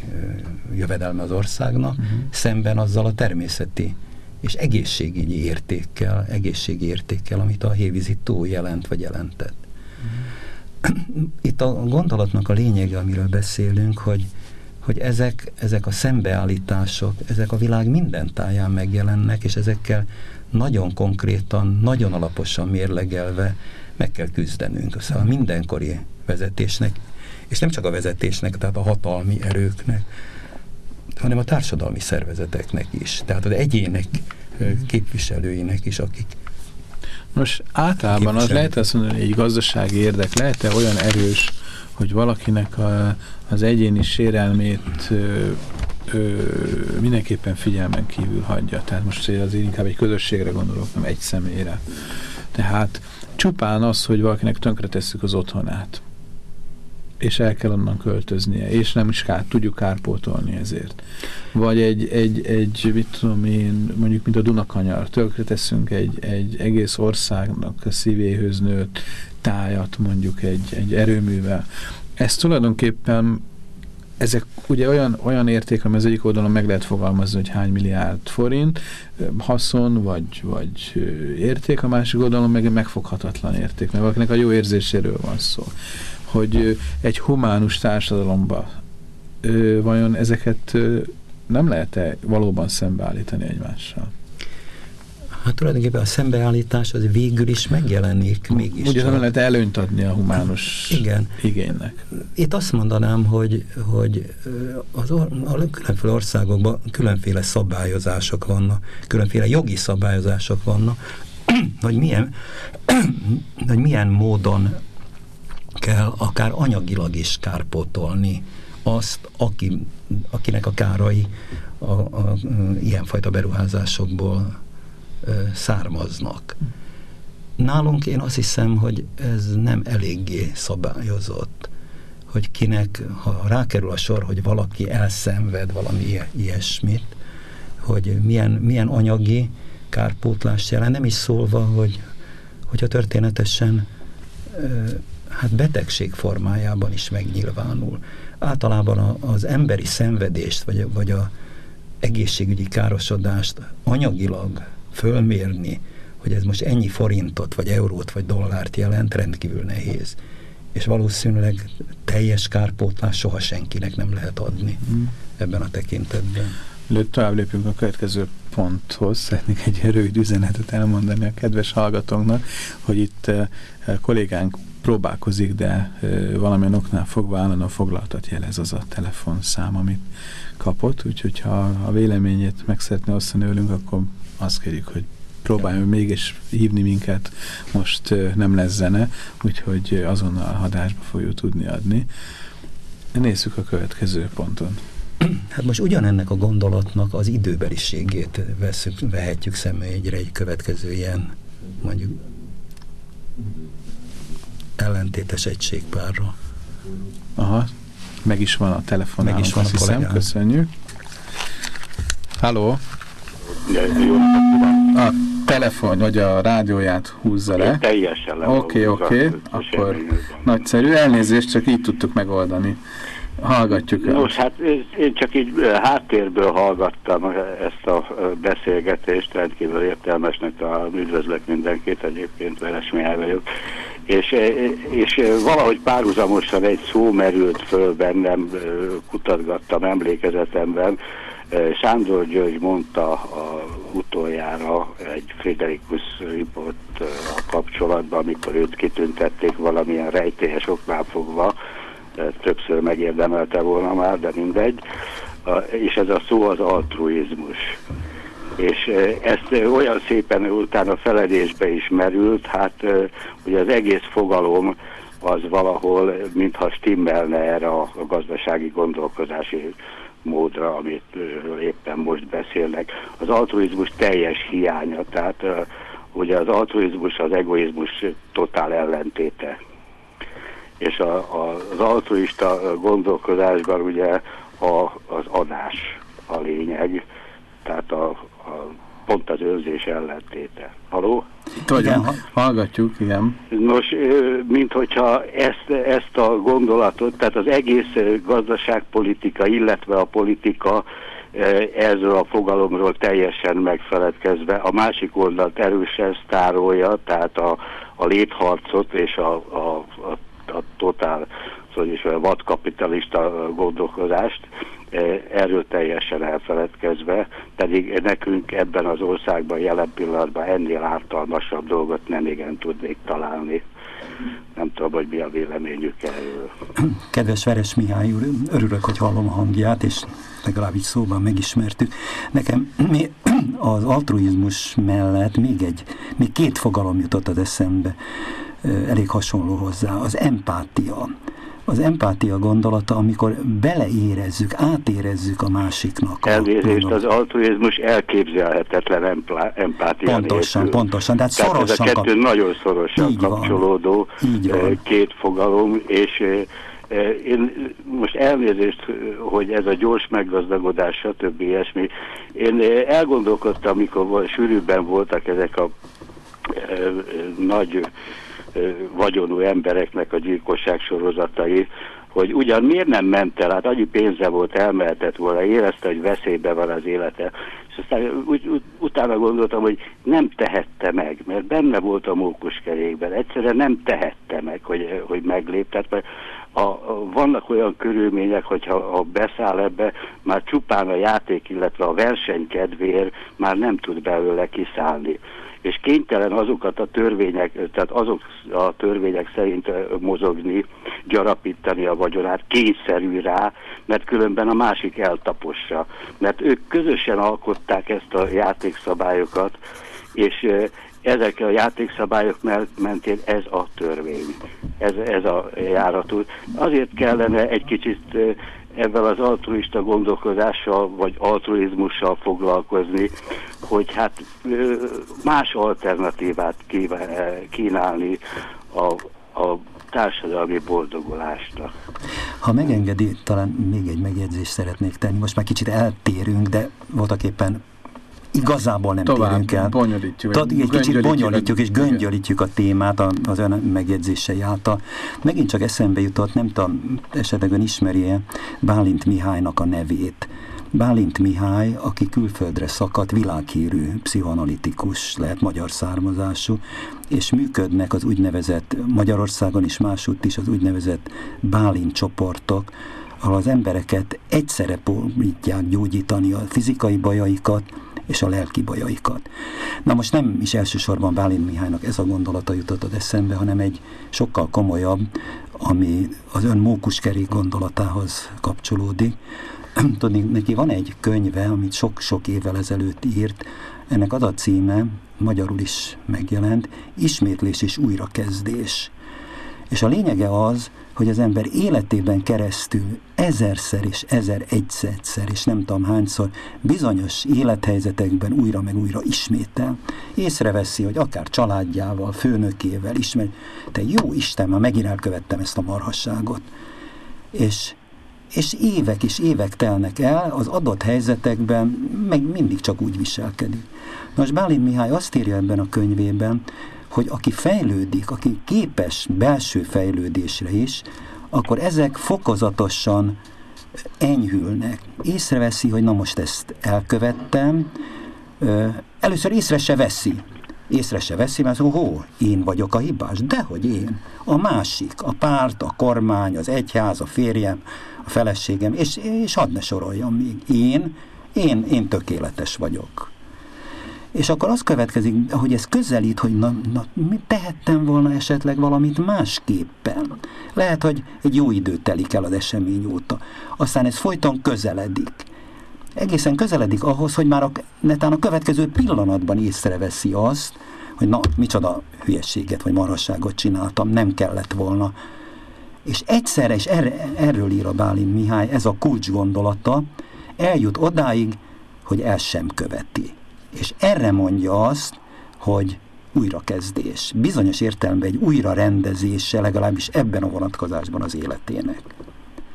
jövedelme az országnak, uh mhm. -huh. szemben azzal a természeti és egészségügyi értékkel, egészségi értékkel, amit a hévízi tó jelent, vagy jelentett. Uh mhm. -huh. Itt a gondolatnak a lényege, amiről beszélünk, hogy, hogy ezek, ezek a szembeállítások, ezek a világ minden táján megjelennek, és ezekkel nagyon konkrétan, nagyon alaposan mérlegelve meg kell küzdenünk. Szóval mindenkori vezetésnek És nem csak a vezetésnek, tehát a hatalmi erőknek, hanem a társadalmi szervezeteknek is. Tehát az egyének képviselőinek is, akik most általában az lehet azt mondani, hogy egy gazdasági érdek lehet-e olyan erős, hogy valakinek a, az egyéni sérelmét ö, mindenképpen figyelmen kívül hagyja. Tehát most azért inkább egy közösségre gondolok, nem egy személyre. Tehát csupán az, hogy valakinek tönkretesszük az otthonát, és el kell onnan költöznie, és nem is kár, tudjuk kárpótolni ezért. Vagy egy, egy, egy mit tudom én, mondjuk mint a Dunakanyar, tönkreteszünk egy, egy egész országnak a szívéhöz nőtt tájat mondjuk egy, egy erőművel. Ez tulajdonképpen ezek ugye olyan, olyan érték, ami az egyik oldalon meg lehet fogalmazni, hogy hány milliárd forint haszon, vagy, vagy érték, a másik oldalon meg megfoghatatlan érték, mert valakinek a jó érzéséről van szó. Hogy egy humánus társadalomba vajon ezeket nem lehet-e valóban szembeállítani egymással? Hát tulajdonképpen a szembeállítás az végül is megjelenik mégis. Ugye nem lehet előnyt adni a humánus Igen. igénynek. Itt azt mondanám, hogy, hogy az or, a különféle országokban különféle szabályozások vannak, különféle jogi szabályozások vannak, hogy milyen, hogy milyen módon kell akár anyagilag is kárpótolni azt, aki, akinek a kárai a, a, a ilyenfajta beruházásokból származnak. Nálunk én azt hiszem, hogy ez nem eléggé szabályozott, hogy kinek, ha rákerül a sor, hogy valaki elszenved valami ilyesmit, hogy milyen, milyen anyagi kárpótlást jelent, nem is szólva, hogy, hogyha történetesen hát betegség formájában is megnyilvánul. Általában az emberi szenvedést, vagy, vagy a egészségügyi károsodást anyagilag fölmérni, hogy ez most ennyi forintot, vagy eurót, vagy dollárt jelent, rendkívül nehéz. És valószínűleg teljes kárpótlás soha senkinek nem lehet adni mm. ebben a tekintetben. Lőtt tovább lépünk a következő ponthoz. Szeretnék egy rövid üzenetet elmondani a kedves hallgatónknak, hogy itt uh, kollégánk próbálkozik, de uh, valamilyen oknál fogva állandóan foglaltat jelez az a telefonszám, amit kapott, úgyhogy ha a véleményét meg szeretné osztani velünk, akkor azt kérjük, hogy próbáljon mégis hívni minket, most nem lesz zene, úgyhogy azonnal hadásba fogjuk tudni adni. Nézzük a következő ponton. Hát most ugyanennek a gondolatnak az időbeliségét veszük, vehetjük szembe egyre egy következő ilyen, mondjuk ellentétes egységpárra. Aha, meg is van a telefon. Meg is van a hiszem, köszönjük. Halló! A telefon vagy a rádióját húzza le. Én teljesen le. Oké, oké, okay, akkor nagyszerű. Elnézést, csak így tudtuk megoldani. Hallgatjuk el. Nos, hát én csak így háttérből hallgattam ezt a beszélgetést, rendkívül értelmesnek a üdvözlök mindenkit, egyébként Veres Mihály vagyok. És, és valahogy párhuzamosan egy szó merült föl bennem, kutatgattam emlékezetemben, Sándor György mondta a utoljára egy Friderikus Ripot a kapcsolatban, amikor őt kitüntették valamilyen rejtélyes oknál fogva, többször megérdemelte volna már, de mindegy, és ez a szó az altruizmus. És ezt olyan szépen utána feledésbe is merült, hát ugye az egész fogalom az valahol, mintha stimmelne erre a gazdasági gondolkodási módra, amit éppen most beszélnek. Az altruizmus teljes hiánya, tehát ugye az altruizmus az egoizmus totál ellentéte. És a, a, az altruista gondolkodásban ugye a, az adás a lényeg, tehát a, a pont az őrzés ellentéte. Haló? Itt vagyunk, igen. hallgatjuk, igen. Nos, mint hogyha ezt, ezt a gondolatot, tehát az egész gazdaságpolitika, illetve a politika ezzel a fogalomról teljesen megfeledkezve, a másik oldalt erősen sztárolja, tehát a, a létharcot és a, a, a, a totál, szóval is a vadkapitalista gondolkodást, E, erről teljesen elfeledkezve, pedig nekünk ebben az országban jelen pillanatban ennél ártalmasabb dolgot nem igen tudnék találni. Nem tudom, hogy mi a véleményük erről. Kedves Veres Mihály úr, örülök, hogy hallom a hangját, és legalábbis szóban megismertük. Nekem az altruizmus mellett még egy, még két fogalom jutott az eszembe, elég hasonló hozzá, az empátia az empátia gondolata, amikor beleérezzük, átérezzük a másiknak. Elnézést, az altruizmus elképzelhetetlen empátia Pontosan, nélkül. pontosan. Tehát, Tehát szorosan ez a kettő kap... nagyon szorosan így kapcsolódó van. Így van. két fogalom, és én most elnézést, hogy ez a gyors meggazdagodás, stb. ilyesmi. Én elgondolkodtam, amikor sűrűbben voltak ezek a nagy vagyonú embereknek a gyilkosság sorozatai, hogy ugyan miért nem ment el, hát annyi pénze volt, elmehetett volna, érezte, hogy veszélybe van az élete. És aztán úgy, úgy, utána gondoltam, hogy nem tehette meg, mert benne volt a mókuskerékben. Egyszerűen nem tehette meg, hogy, hogy meglép. Tehát mert a, a, vannak olyan körülmények, hogyha ha beszáll ebbe, már csupán a játék, illetve a verseny kedvéért már nem tud belőle kiszállni és kénytelen azokat a törvények, tehát azok a törvények szerint mozogni, gyarapítani a vagyonát, kényszerű rá, mert különben a másik eltapossa. Mert ők közösen alkották ezt a játékszabályokat, és ezek a játékszabályok mentén ez a törvény, ez, ez a járatú. Azért kellene egy kicsit ebben az altruista gondolkodással, vagy altruizmussal foglalkozni, hogy hát más alternatívát kínálni a, a társadalmi boldogulásnak. Ha megengedi, talán még egy megjegyzést szeretnék tenni. Most már kicsit eltérünk, de voltak éppen igazából nem Tovább térünk el. bonyolítjuk. Tad, egy kicsit bonyolítjuk és göngyölítjük a témát az ön megjegyzései által. Megint csak eszembe jutott, nem tudom, esetleg ön ismeri-e Bálint Mihálynak a nevét. Bálint Mihály, aki külföldre szakadt, világhírű pszichoanalitikus, lehet magyar származású, és működnek az úgynevezett, Magyarországon is másutt is az úgynevezett Bálint csoportok, ahol az embereket egyszerre próbálják gyógyítani a fizikai bajaikat, és a lelki bajaikat. Na most nem is elsősorban Bálint Mihálynak ez a gondolata jutott eszembe, hanem egy sokkal komolyabb, ami az ön mókuskerék gondolatához kapcsolódik. Tudni, neki van egy könyve, amit sok-sok évvel ezelőtt írt, ennek az a címe, magyarul is megjelent, Ismétlés és újrakezdés. És a lényege az, hogy az ember életében keresztül ezerszer és ezer egyszer és nem tudom hányszor bizonyos élethelyzetekben újra meg újra ismétel. Észreveszi, hogy akár családjával, főnökével ismer, te jó Isten, már megint elkövettem ezt a marhasságot. És, és évek és évek telnek el, az adott helyzetekben meg mindig csak úgy viselkedik. Most Bálint Mihály azt írja ebben a könyvében, hogy aki fejlődik, aki képes belső fejlődésre is, akkor ezek fokozatosan enyhülnek. Észreveszi, hogy na most ezt elkövettem, először észre se veszi. Észre se veszi, mert hó, én vagyok a hibás. Dehogy én. A másik, a párt, a kormány, az egyház, a férjem, a feleségem, és, és hadd ne soroljam még. Én, én, én tökéletes vagyok. És akkor az következik, hogy ez közelít, hogy na, na, mi tehettem volna esetleg valamit másképpen. Lehet, hogy egy jó idő telik el az esemény óta. Aztán ez folyton közeledik. Egészen közeledik ahhoz, hogy már a, netán a következő pillanatban észreveszi azt, hogy na, micsoda hülyességet vagy marasságot csináltam, nem kellett volna. És egyszerre, és erre, erről ír a Bálint Mihály, ez a kulcs gondolata, eljut odáig, hogy el sem követi és erre mondja azt, hogy újrakezdés. Bizonyos értelemben egy újrarendezése legalábbis ebben a vonatkozásban az életének.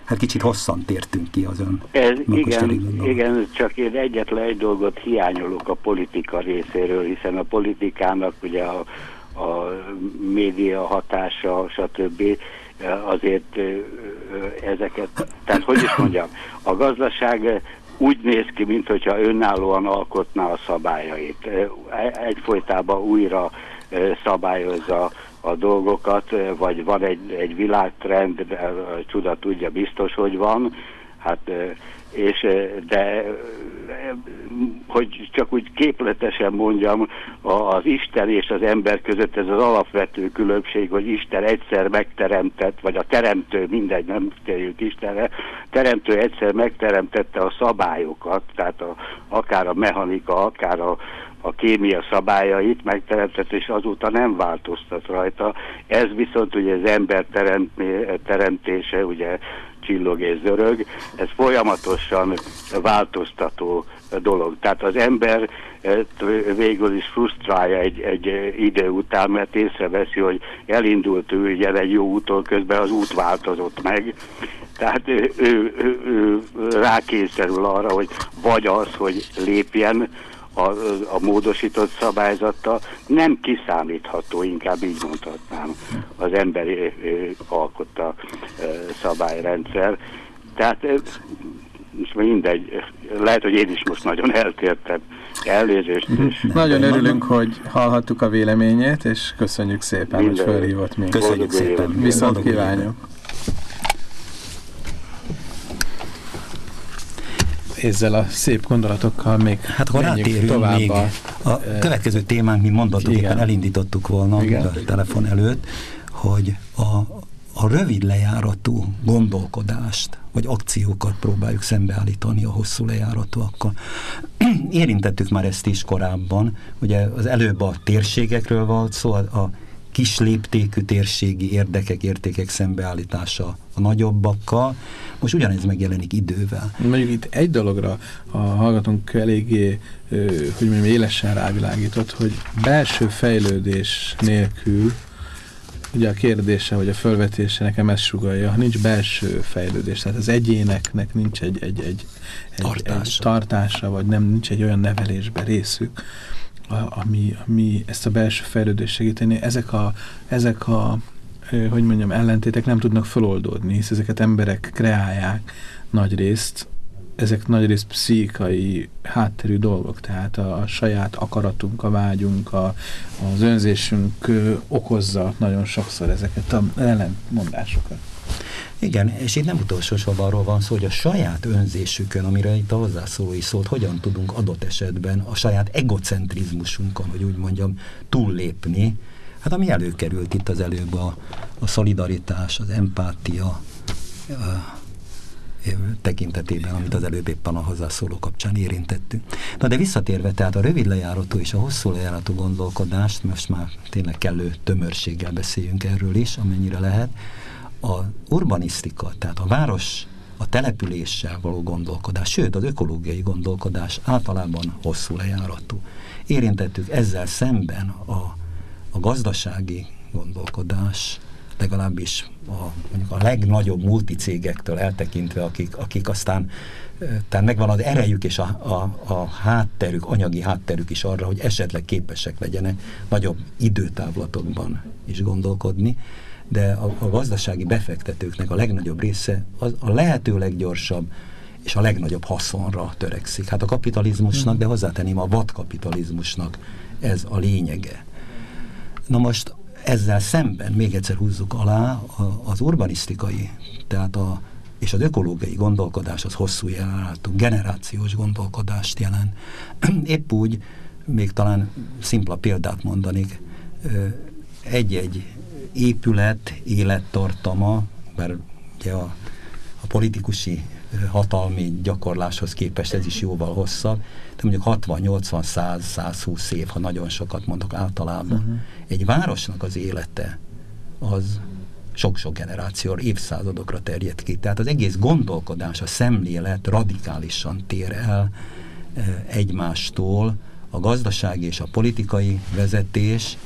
Hát kicsit hosszan tértünk ki az ön. Ez, igen, igen, csak én egyetlen egy dolgot hiányolok a politika részéről, hiszen a politikának ugye a, a média hatása, stb. azért ezeket, tehát hogy is mondjam, a gazdaság úgy néz ki, mintha önállóan alkotná a szabályait. Egyfolytában újra szabályozza a dolgokat, vagy van egy, egy világtrend, a tudja biztos, hogy van, Hát, és de hogy csak úgy képletesen mondjam, az Isten és az ember között ez az alapvető különbség, hogy Isten egyszer megteremtett, vagy a teremtő, mindegy, nem térjük Istenre, teremtő egyszer megteremtette a szabályokat, tehát a, akár a mechanika, akár a, a kémia szabályait megteremtett, és azóta nem változtat rajta. Ez viszont ugye az ember teremtése, ugye csillog és zörög, ez folyamatosan változtató dolog. Tehát az ember eh, végül is frusztrálja egy, egy idő után, mert észreveszi, hogy elindult ő ugye egy jó úton, közben az út változott meg. Tehát ő, ő, ő, ő rákényszerül arra, hogy vagy az, hogy lépjen, a, a módosított szabályzata nem kiszámítható, inkább így mondhatnám, az emberi alkotta szabályrendszer. Tehát most mindegy, lehet, hogy én is most nagyon eltértem. Elnézést. És nagyon örülünk, hogy hallhattuk a véleményét, és köszönjük szépen, Minden. hogy felhívott minket. Köszönjük szépen. Viszont kívánjuk. Ezzel a szép gondolatokkal még Hát akkor rátérünk még a, a következő témánk, mint mondottuk, éppen elindítottuk volna igen. a telefon előtt, hogy a, a rövid lejáratú gondolkodást, vagy akciókat próbáljuk szembeállítani a hosszú lejáratúakkal. Érintettük már ezt is korábban, ugye az előbb a térségekről volt szó, a, a kis léptékű térségi érdekek, értékek szembeállítása a nagyobbakkal. Most ugyanez megjelenik idővel. Mondjuk itt egy dologra a hallgatónk eléggé, hogy mondjam, élesen rávilágított, hogy belső fejlődés nélkül ugye a kérdése, vagy a felvetése nekem ezt sugalja, ha nincs belső fejlődés, tehát az egyéneknek nincs egy, egy, egy, egy, egy tartása, vagy nem nincs egy olyan nevelésbe részük, ami, ami ezt a belső fejlődést segíteni, ezek a, ezek a hogy mondjam, ellentétek nem tudnak feloldódni, hisz ezeket emberek kreálják nagy részt, ezek nagy részt pszichikai hátterű dolgok, tehát a, saját akaratunk, a vágyunk, a, az önzésünk okozza nagyon sokszor ezeket a ellentmondásokat. Igen, és itt nem utolsó sorban arról van szó, hogy a saját önzésükön, amire itt a hozzászóló is szólt, hogyan tudunk adott esetben a saját egocentrizmusunkon, hogy úgy mondjam, túllépni, hát ami előkerült itt az előbb a, a szolidaritás, az empátia a, tekintetében, amit az előbb éppen a hozzászóló kapcsán érintettünk. Na de visszatérve, tehát a rövid lejáratú és a hosszú lejáratú gondolkodást, most már tényleg kellő tömörséggel beszéljünk erről is, amennyire lehet, a urbanisztika, tehát a város a településsel való gondolkodás, sőt az ökológiai gondolkodás általában hosszú lejáratú. Érintettük ezzel szemben a, a gazdasági gondolkodás, legalábbis a, mondjuk a legnagyobb multicégektől eltekintve, akik, akik aztán tehát megvan az erejük és a, a, a hátterük, anyagi hátterük is arra, hogy esetleg képesek legyenek nagyobb időtávlatokban is gondolkodni de a, a gazdasági befektetőknek a legnagyobb része az a lehető leggyorsabb és a legnagyobb haszonra törekszik. Hát a kapitalizmusnak, de hozzátenném a vadkapitalizmusnak ez a lényege. Na most ezzel szemben még egyszer húzzuk alá az urbanisztikai, tehát a, és az ökológiai gondolkodás az hosszú jelenetű, generációs gondolkodást jelent. Épp úgy, még talán szimpla példát mondanék, egy-egy épület élettartama, mert ugye a, a politikusi hatalmi gyakorláshoz képest ez is jóval hosszabb, de mondjuk 60, 80, 100, 120 év, ha nagyon sokat mondok általában. Uh -huh. Egy városnak az élete az sok-sok generáció, évszázadokra terjed ki. Tehát az egész gondolkodás, a szemlélet radikálisan tér el egymástól a gazdasági és a politikai vezetés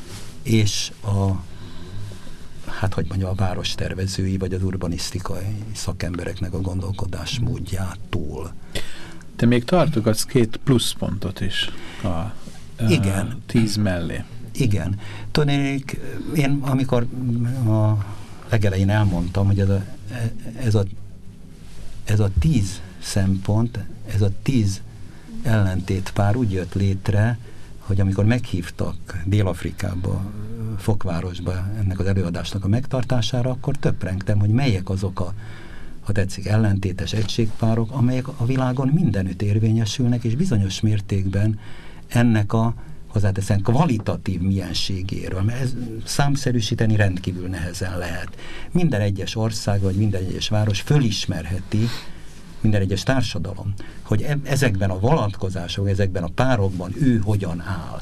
és a hát hogy mondja, a várostervezői vagy az urbanisztikai szakembereknek a gondolkodás módjától. Te még tartogatsz két pluszpontot is a, a Igen. tíz mellé. Igen. Tudnék, én amikor a legelején elmondtam, hogy ez a, ez a, ez a tíz szempont, ez a tíz ellentétpár úgy jött létre, hogy amikor meghívtak Dél-Afrikába, Fokvárosba ennek az előadásnak a megtartására, akkor töprengtem, hogy melyek azok a, ha tetszik, ellentétes egységpárok, amelyek a világon mindenütt érvényesülnek, és bizonyos mértékben ennek a hozzáteszem kvalitatív mienségéről, mert ez számszerűsíteni rendkívül nehezen lehet. Minden egyes ország, vagy minden egyes város fölismerheti, minden egyes társadalom, hogy ezekben a vonatkozások, ezekben a párokban ő hogyan áll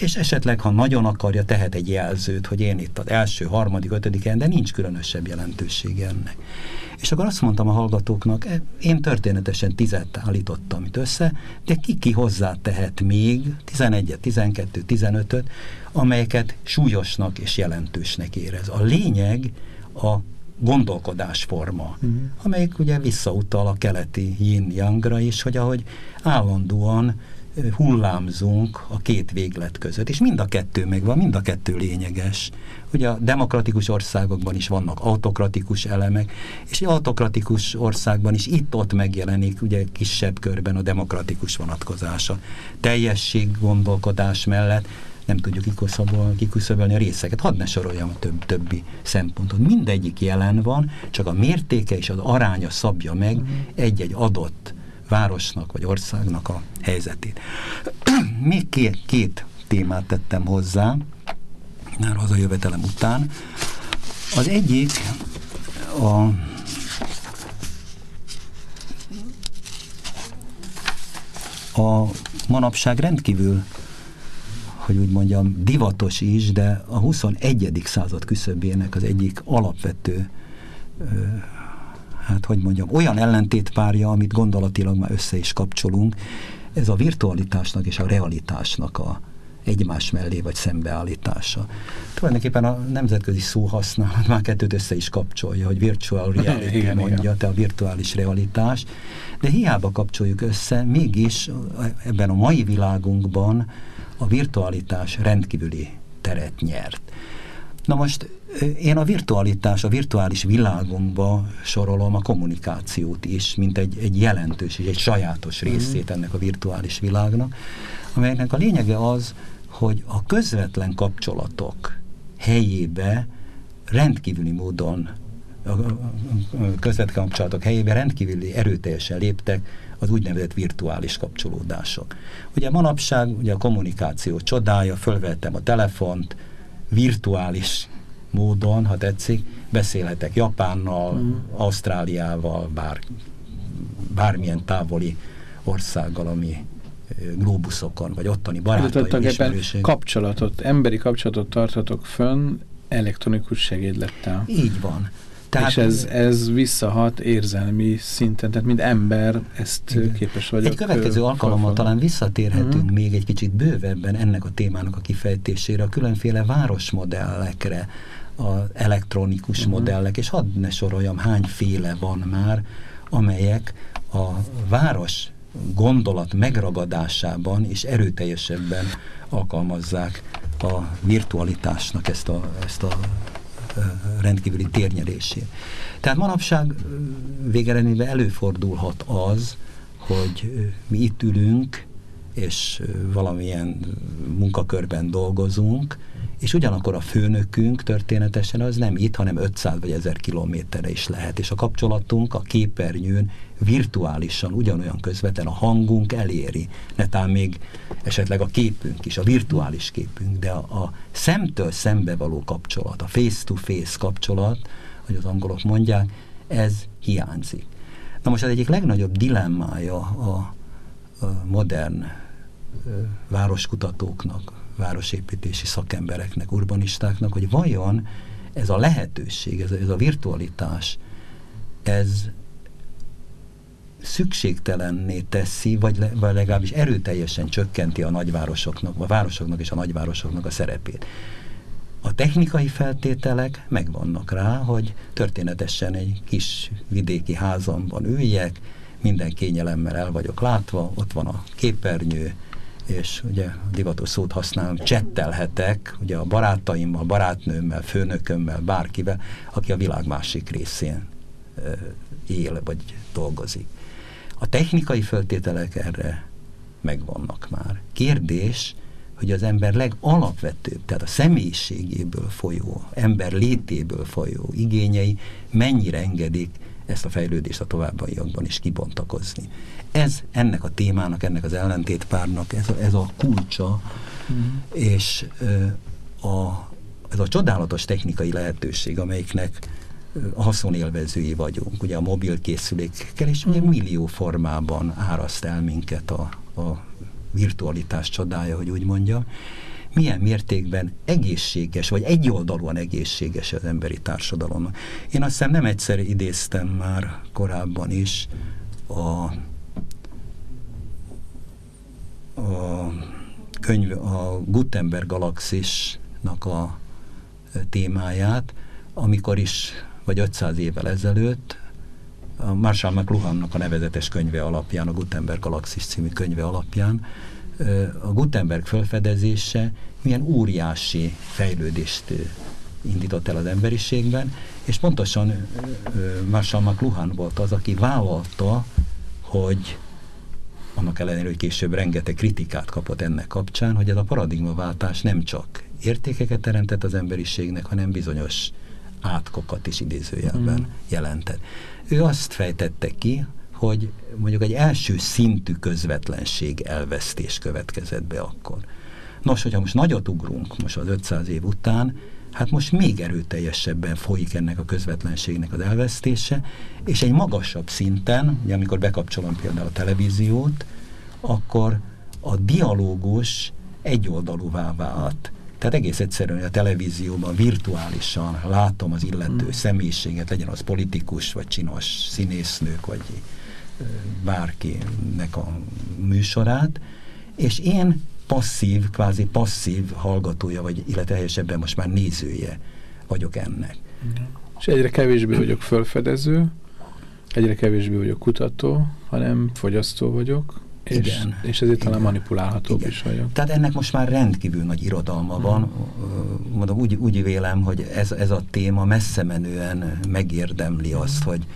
és esetleg, ha nagyon akarja, tehet egy jelzőt, hogy én itt az első, harmadik, ötödik de nincs különösebb jelentősége ennek. És akkor azt mondtam a hallgatóknak, e, én történetesen tizet állítottam itt össze, de ki-ki hozzá tehet még 11 12 15-öt, amelyeket súlyosnak és jelentősnek érez. A lényeg a gondolkodásforma, uh-huh. amelyik ugye visszautal a keleti yin-yangra is, hogy ahogy állandóan hullámzunk a két véglet között, és mind a kettő megvan, mind a kettő lényeges. Ugye a demokratikus országokban is vannak autokratikus elemek, és autokratikus országban is itt-ott megjelenik ugye kisebb körben a demokratikus vonatkozása. Teljesség gondolkodás mellett nem tudjuk kikuszabolni a részeket. Hadd ne soroljam a több, többi szempontot. Mindegyik jelen van, csak a mértéke és az aránya szabja meg egy-egy adott városnak vagy országnak a helyzetét. Még két, két témát tettem hozzá, már hazajövetelem után. Az egyik a a manapság rendkívül, hogy úgy mondjam, divatos is, de a 21. század küszöbének az egyik alapvető hát hogy mondjam, olyan ellentétpárja, amit gondolatilag már össze is kapcsolunk, ez a virtualitásnak és a realitásnak a egymás mellé vagy szembeállítása. Tulajdonképpen a nemzetközi szóhasználat már kettőt össze is kapcsolja, hogy virtual reality igen, mondja, igen. te a virtuális realitás, de hiába kapcsoljuk össze, mégis ebben a mai világunkban a virtualitás rendkívüli teret nyert. Na most én a virtualitás, a virtuális világunkba sorolom a kommunikációt is, mint egy, egy jelentős és egy sajátos mhm. részét ennek a virtuális világnak, amelynek a lényege az, hogy a közvetlen kapcsolatok helyébe rendkívüli módon a közvetlen kapcsolatok helyébe rendkívüli erőteljesen léptek az úgynevezett virtuális kapcsolódások. Ugye manapság ugye a kommunikáció csodája, fölvettem a telefont, virtuális módon, ha tetszik, beszélhetek Japánnal, mm. Ausztráliával, bár, bármilyen távoli országgal, ami globuszokon, vagy ottani barátaim ismerőség. kapcsolatot, emberi kapcsolatot tarthatok fönn elektronikus segédlettel. Így van. Tehát, és ez, ez visszahat érzelmi szinten, tehát mint ember ezt igen. képes vagyok. Egy következő alkalommal talán visszatérhetünk mm. még egy kicsit bővebben ennek a témának a kifejtésére, a különféle városmodellekre, az elektronikus uh-huh. modellek, és hadd ne soroljam, hányféle van már, amelyek a város gondolat megragadásában és erőteljesebben alkalmazzák a virtualitásnak ezt a, ezt a rendkívüli térnyerését. Tehát manapság végeredményben előfordulhat az, hogy mi itt ülünk, és valamilyen munkakörben dolgozunk, és ugyanakkor a főnökünk történetesen az nem itt, hanem 500 vagy 1000 kilométerre is lehet, és a kapcsolatunk a képernyőn virtuálisan, ugyanolyan közvetlen a hangunk eléri, netán még esetleg a képünk is, a virtuális képünk, de a, a szemtől szembe való kapcsolat, a face-to-face -face kapcsolat, hogy az angolok mondják, ez hiányzik. Na most az egyik legnagyobb dilemmája a, a modern városkutatóknak, városépítési szakembereknek, urbanistáknak, hogy vajon ez a lehetőség, ez a, ez a virtualitás, ez szükségtelenné teszi, vagy, le, vagy legalábbis erőteljesen csökkenti a nagyvárosoknak, a városoknak és a nagyvárosoknak a szerepét. A technikai feltételek megvannak rá, hogy történetesen egy kis vidéki házamban üljek, minden kényelemmel el vagyok látva, ott van a képernyő, és ugye divatos szót használom, csettelhetek ugye a barátaimmal, barátnőmmel, főnökömmel, bárkivel, aki a világ másik részén él vagy dolgozik. A technikai feltételek erre megvannak már. Kérdés, hogy az ember legalapvetőbb, tehát a személyiségéből folyó, ember létéből folyó igényei mennyire engedik ezt a fejlődést a továbbiakban is kibontakozni. Ez ennek a témának, ennek az ellentétpárnak, ez a, ez a kulcsa, mm. és a, ez a csodálatos technikai lehetőség, amelyiknek a haszonélvezői vagyunk, ugye a mobil készülékkel, és ugye mhm. millió formában áraszt el minket a, a virtualitás csodája, hogy úgy mondjam, milyen mértékben egészséges, vagy egyoldalúan egészséges az emberi társadalom. Én azt hiszem nem egyszer idéztem már korábban is a, a könyv, a Gutenberg galaxisnak a témáját, amikor is, vagy 500 évvel ezelőtt a Marshall McLuhannak a nevezetes könyve alapján, a Gutenberg Galaxis című könyve alapján a Gutenberg felfedezése milyen óriási fejlődést indított el az emberiségben, és pontosan Marshall McLuhan volt az, aki vállalta, hogy annak ellenére, hogy később rengeteg kritikát kapott ennek kapcsán, hogy ez a paradigmaváltás nem csak értékeket teremtett az emberiségnek, hanem bizonyos átkokat is idézőjelben mm. jelentett. Ő azt fejtette ki, hogy mondjuk egy első szintű közvetlenség elvesztés következett be akkor. Nos, hogyha most nagyot ugrunk, most az 500 év után, hát most még erőteljesebben folyik ennek a közvetlenségnek az elvesztése, és egy magasabb szinten, ugye amikor bekapcsolom például a televíziót, akkor a dialógus egyoldalúvá vált. Tehát egész egyszerűen a televízióban virtuálisan látom az illető hmm. személyiséget, legyen az politikus, vagy csinos színésznők, vagy bárkinek a műsorát, és én passzív, kvázi passzív hallgatója, vagy illetve helyesebben most már nézője vagyok ennek. És egyre kevésbé vagyok felfedező, egyre kevésbé vagyok kutató, hanem fogyasztó vagyok, és, Igen. és ezért talán manipulálhatóbb Igen. is vagyok. Tehát ennek most már rendkívül nagy irodalma van. Mm. Mondom, úgy, úgy vélem, hogy ez, ez a téma messze menően megérdemli azt, hogy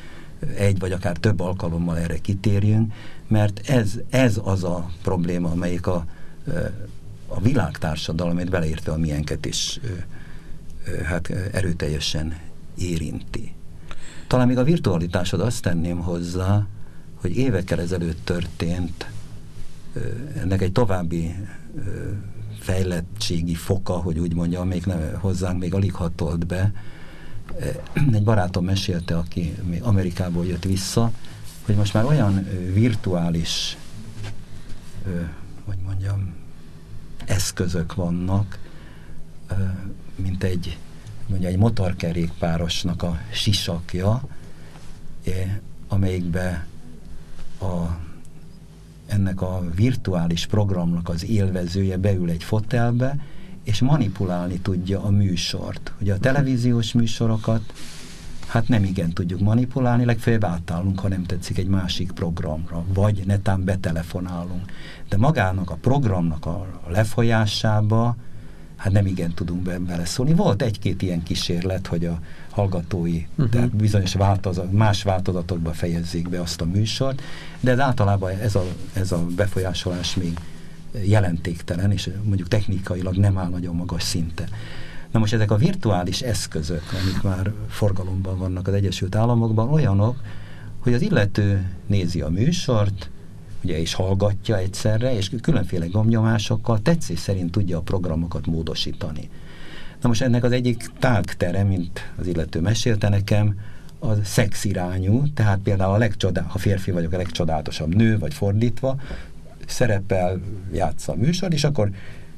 egy vagy akár több alkalommal erre kitérjünk, mert ez, ez az a probléma, amelyik a, a világtársadalomét beleértve a miénket is hát erőteljesen érinti. Talán még a virtualitásod azt tenném hozzá, hogy évekkel ezelőtt történt ennek egy további fejlettségi foka, hogy úgy mondjam, még nem, hozzánk még alig hatolt be, egy barátom mesélte, aki Amerikából jött vissza, hogy most már olyan virtuális, hogy mondjam, eszközök vannak, mint egy, mondja, egy motorkerékpárosnak a sisakja, amelyikbe a, ennek a virtuális programnak az élvezője beül egy fotelbe, és manipulálni tudja a műsort. Ugye a televíziós műsorokat hát nem igen tudjuk manipulálni, legfeljebb átállunk, ha nem tetszik egy másik programra, vagy netán betelefonálunk. De magának a programnak a lefolyásába hát nem igen tudunk be beleszólni. Volt egy-két ilyen kísérlet, hogy a hallgatói, uh mhm. -huh. tehát bizonyos változat, más változatokba fejezzék be azt a műsort, de ez általában ez a, ez a befolyásolás még jelentéktelen, és mondjuk technikailag nem áll nagyon magas szinten. Na most ezek a virtuális eszközök, amik már forgalomban vannak az Egyesült Államokban, olyanok, hogy az illető nézi a műsort, ugye és hallgatja egyszerre, és különféle gomnyomásokkal tetszés szerint tudja a programokat módosítani. Na most ennek az egyik tágtere, mint az illető mesélte nekem, az szexirányú, tehát például a legcsodál, ha férfi vagyok, a legcsodálatosabb nő, vagy fordítva, szerepel, játsza a műsor, és akkor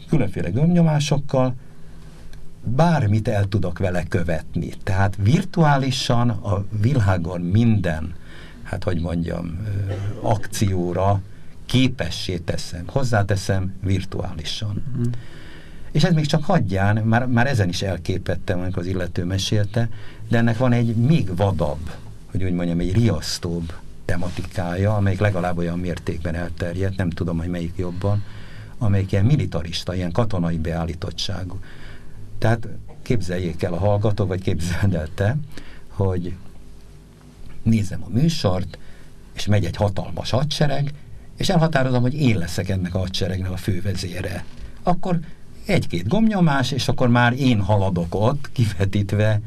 különféle gömnyomásokkal bármit el tudok vele követni. Tehát virtuálisan a világon minden, hát hogy mondjam, akcióra képessé teszem, hozzáteszem virtuálisan. Mm. És ez még csak hagyján, már, már ezen is elképettem, amikor az illető mesélte, de ennek van egy még vadabb, hogy úgy mondjam, egy riasztóbb tematikája, amelyik legalább olyan mértékben elterjedt, nem tudom, hogy melyik jobban, amelyik ilyen militarista, ilyen katonai beállítottságú. Tehát képzeljék el a hallgató, vagy képzeld el te, hogy nézem a műsort, és megy egy hatalmas hadsereg, és elhatározom, hogy én leszek ennek a hadseregnek a fővezére. Akkor egy-két gomnyomás, és akkor már én haladok ott, kivetítve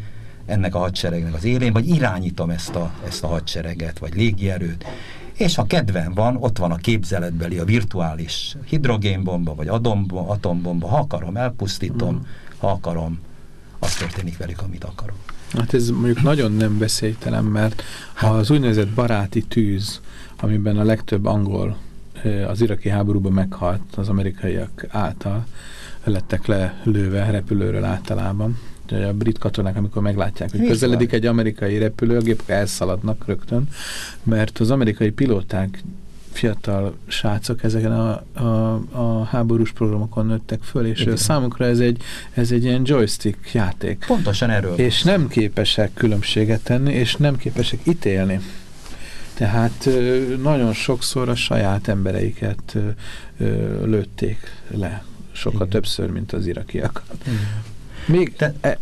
ennek a hadseregnek az élén, vagy irányítom ezt a, ezt a hadsereget, vagy légierőt. És ha kedven van, ott van a képzeletbeli, a virtuális hidrogénbomba, vagy atombomba, atombomba. Ha akarom, elpusztítom, mm. ha akarom, az történik velük, amit akarok. Hát ez mondjuk nagyon nem veszélytelen, mert ha az úgynevezett baráti tűz, amiben a legtöbb angol az iraki háborúban meghalt az amerikaiak által, lettek le lőve repülőről általában. A brit katonák, amikor meglátják, hogy közeledik egy amerikai repülő, a gépek elszaladnak rögtön, mert az amerikai pilóták fiatal srácok ezeken a, a, a háborús programokon nőttek föl, és Igen. számukra ez egy, ez egy ilyen joystick játék. Pontosan erről. És nem képesek különbséget tenni, és nem képesek ítélni. Tehát nagyon sokszor a saját embereiket lőtték le. Sokkal Igen. többször, mint az irakiak. Még Te, e,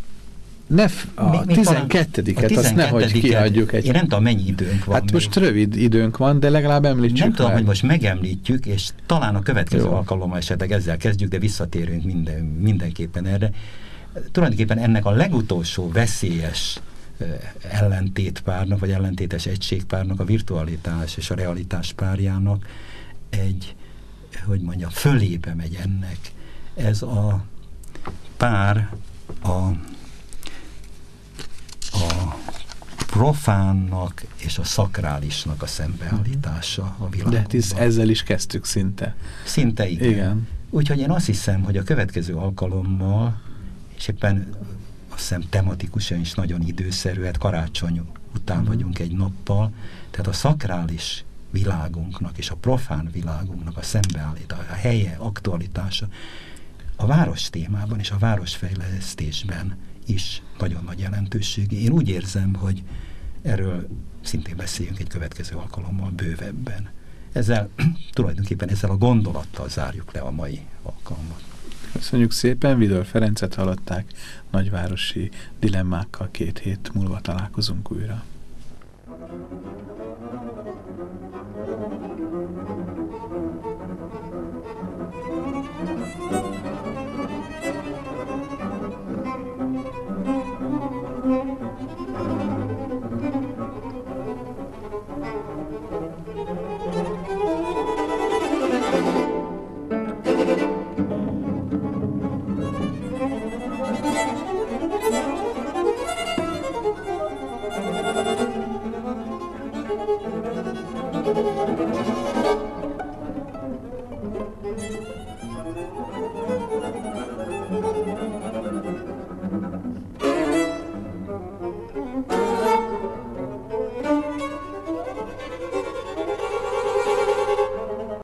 ne a 12-et, azt nehogy kiadjuk. Egy... Én nem tudom, mennyi időnk van. Hát még. most rövid időnk van, de legalább említsük Nem tudom, hogy most megemlítjük, és talán a következő Jó. alkalommal esetleg ezzel kezdjük, de visszatérünk minden, mindenképpen erre. Tulajdonképpen ennek a legutolsó veszélyes ellentétpárnak, vagy ellentétes egységpárnak, a virtualitás és a realitás párjának egy, hogy mondjam, fölébe megy ennek. Ez a pár a profánnak és a szakrálisnak a szembeállítása a világban. De hát ez, ezzel is kezdtük szinte. Szinte igen. igen. Úgyhogy én azt hiszem, hogy a következő alkalommal, és éppen azt hiszem tematikusan is nagyon időszerű, hát karácsony után uh-huh. vagyunk egy nappal, tehát a szakrális világunknak és a profán világunknak a szembeállítása, a helye, aktualitása a város témában és a városfejlesztésben is nagyon nagy jelentőségű. Én úgy érzem, hogy erről szintén beszéljünk egy következő alkalommal bővebben. Ezzel tulajdonképpen ezzel a gondolattal zárjuk le a mai alkalmat. Köszönjük szépen, Vidor Ferencet hallották, nagyvárosi dilemmákkal két hét múlva találkozunk újra.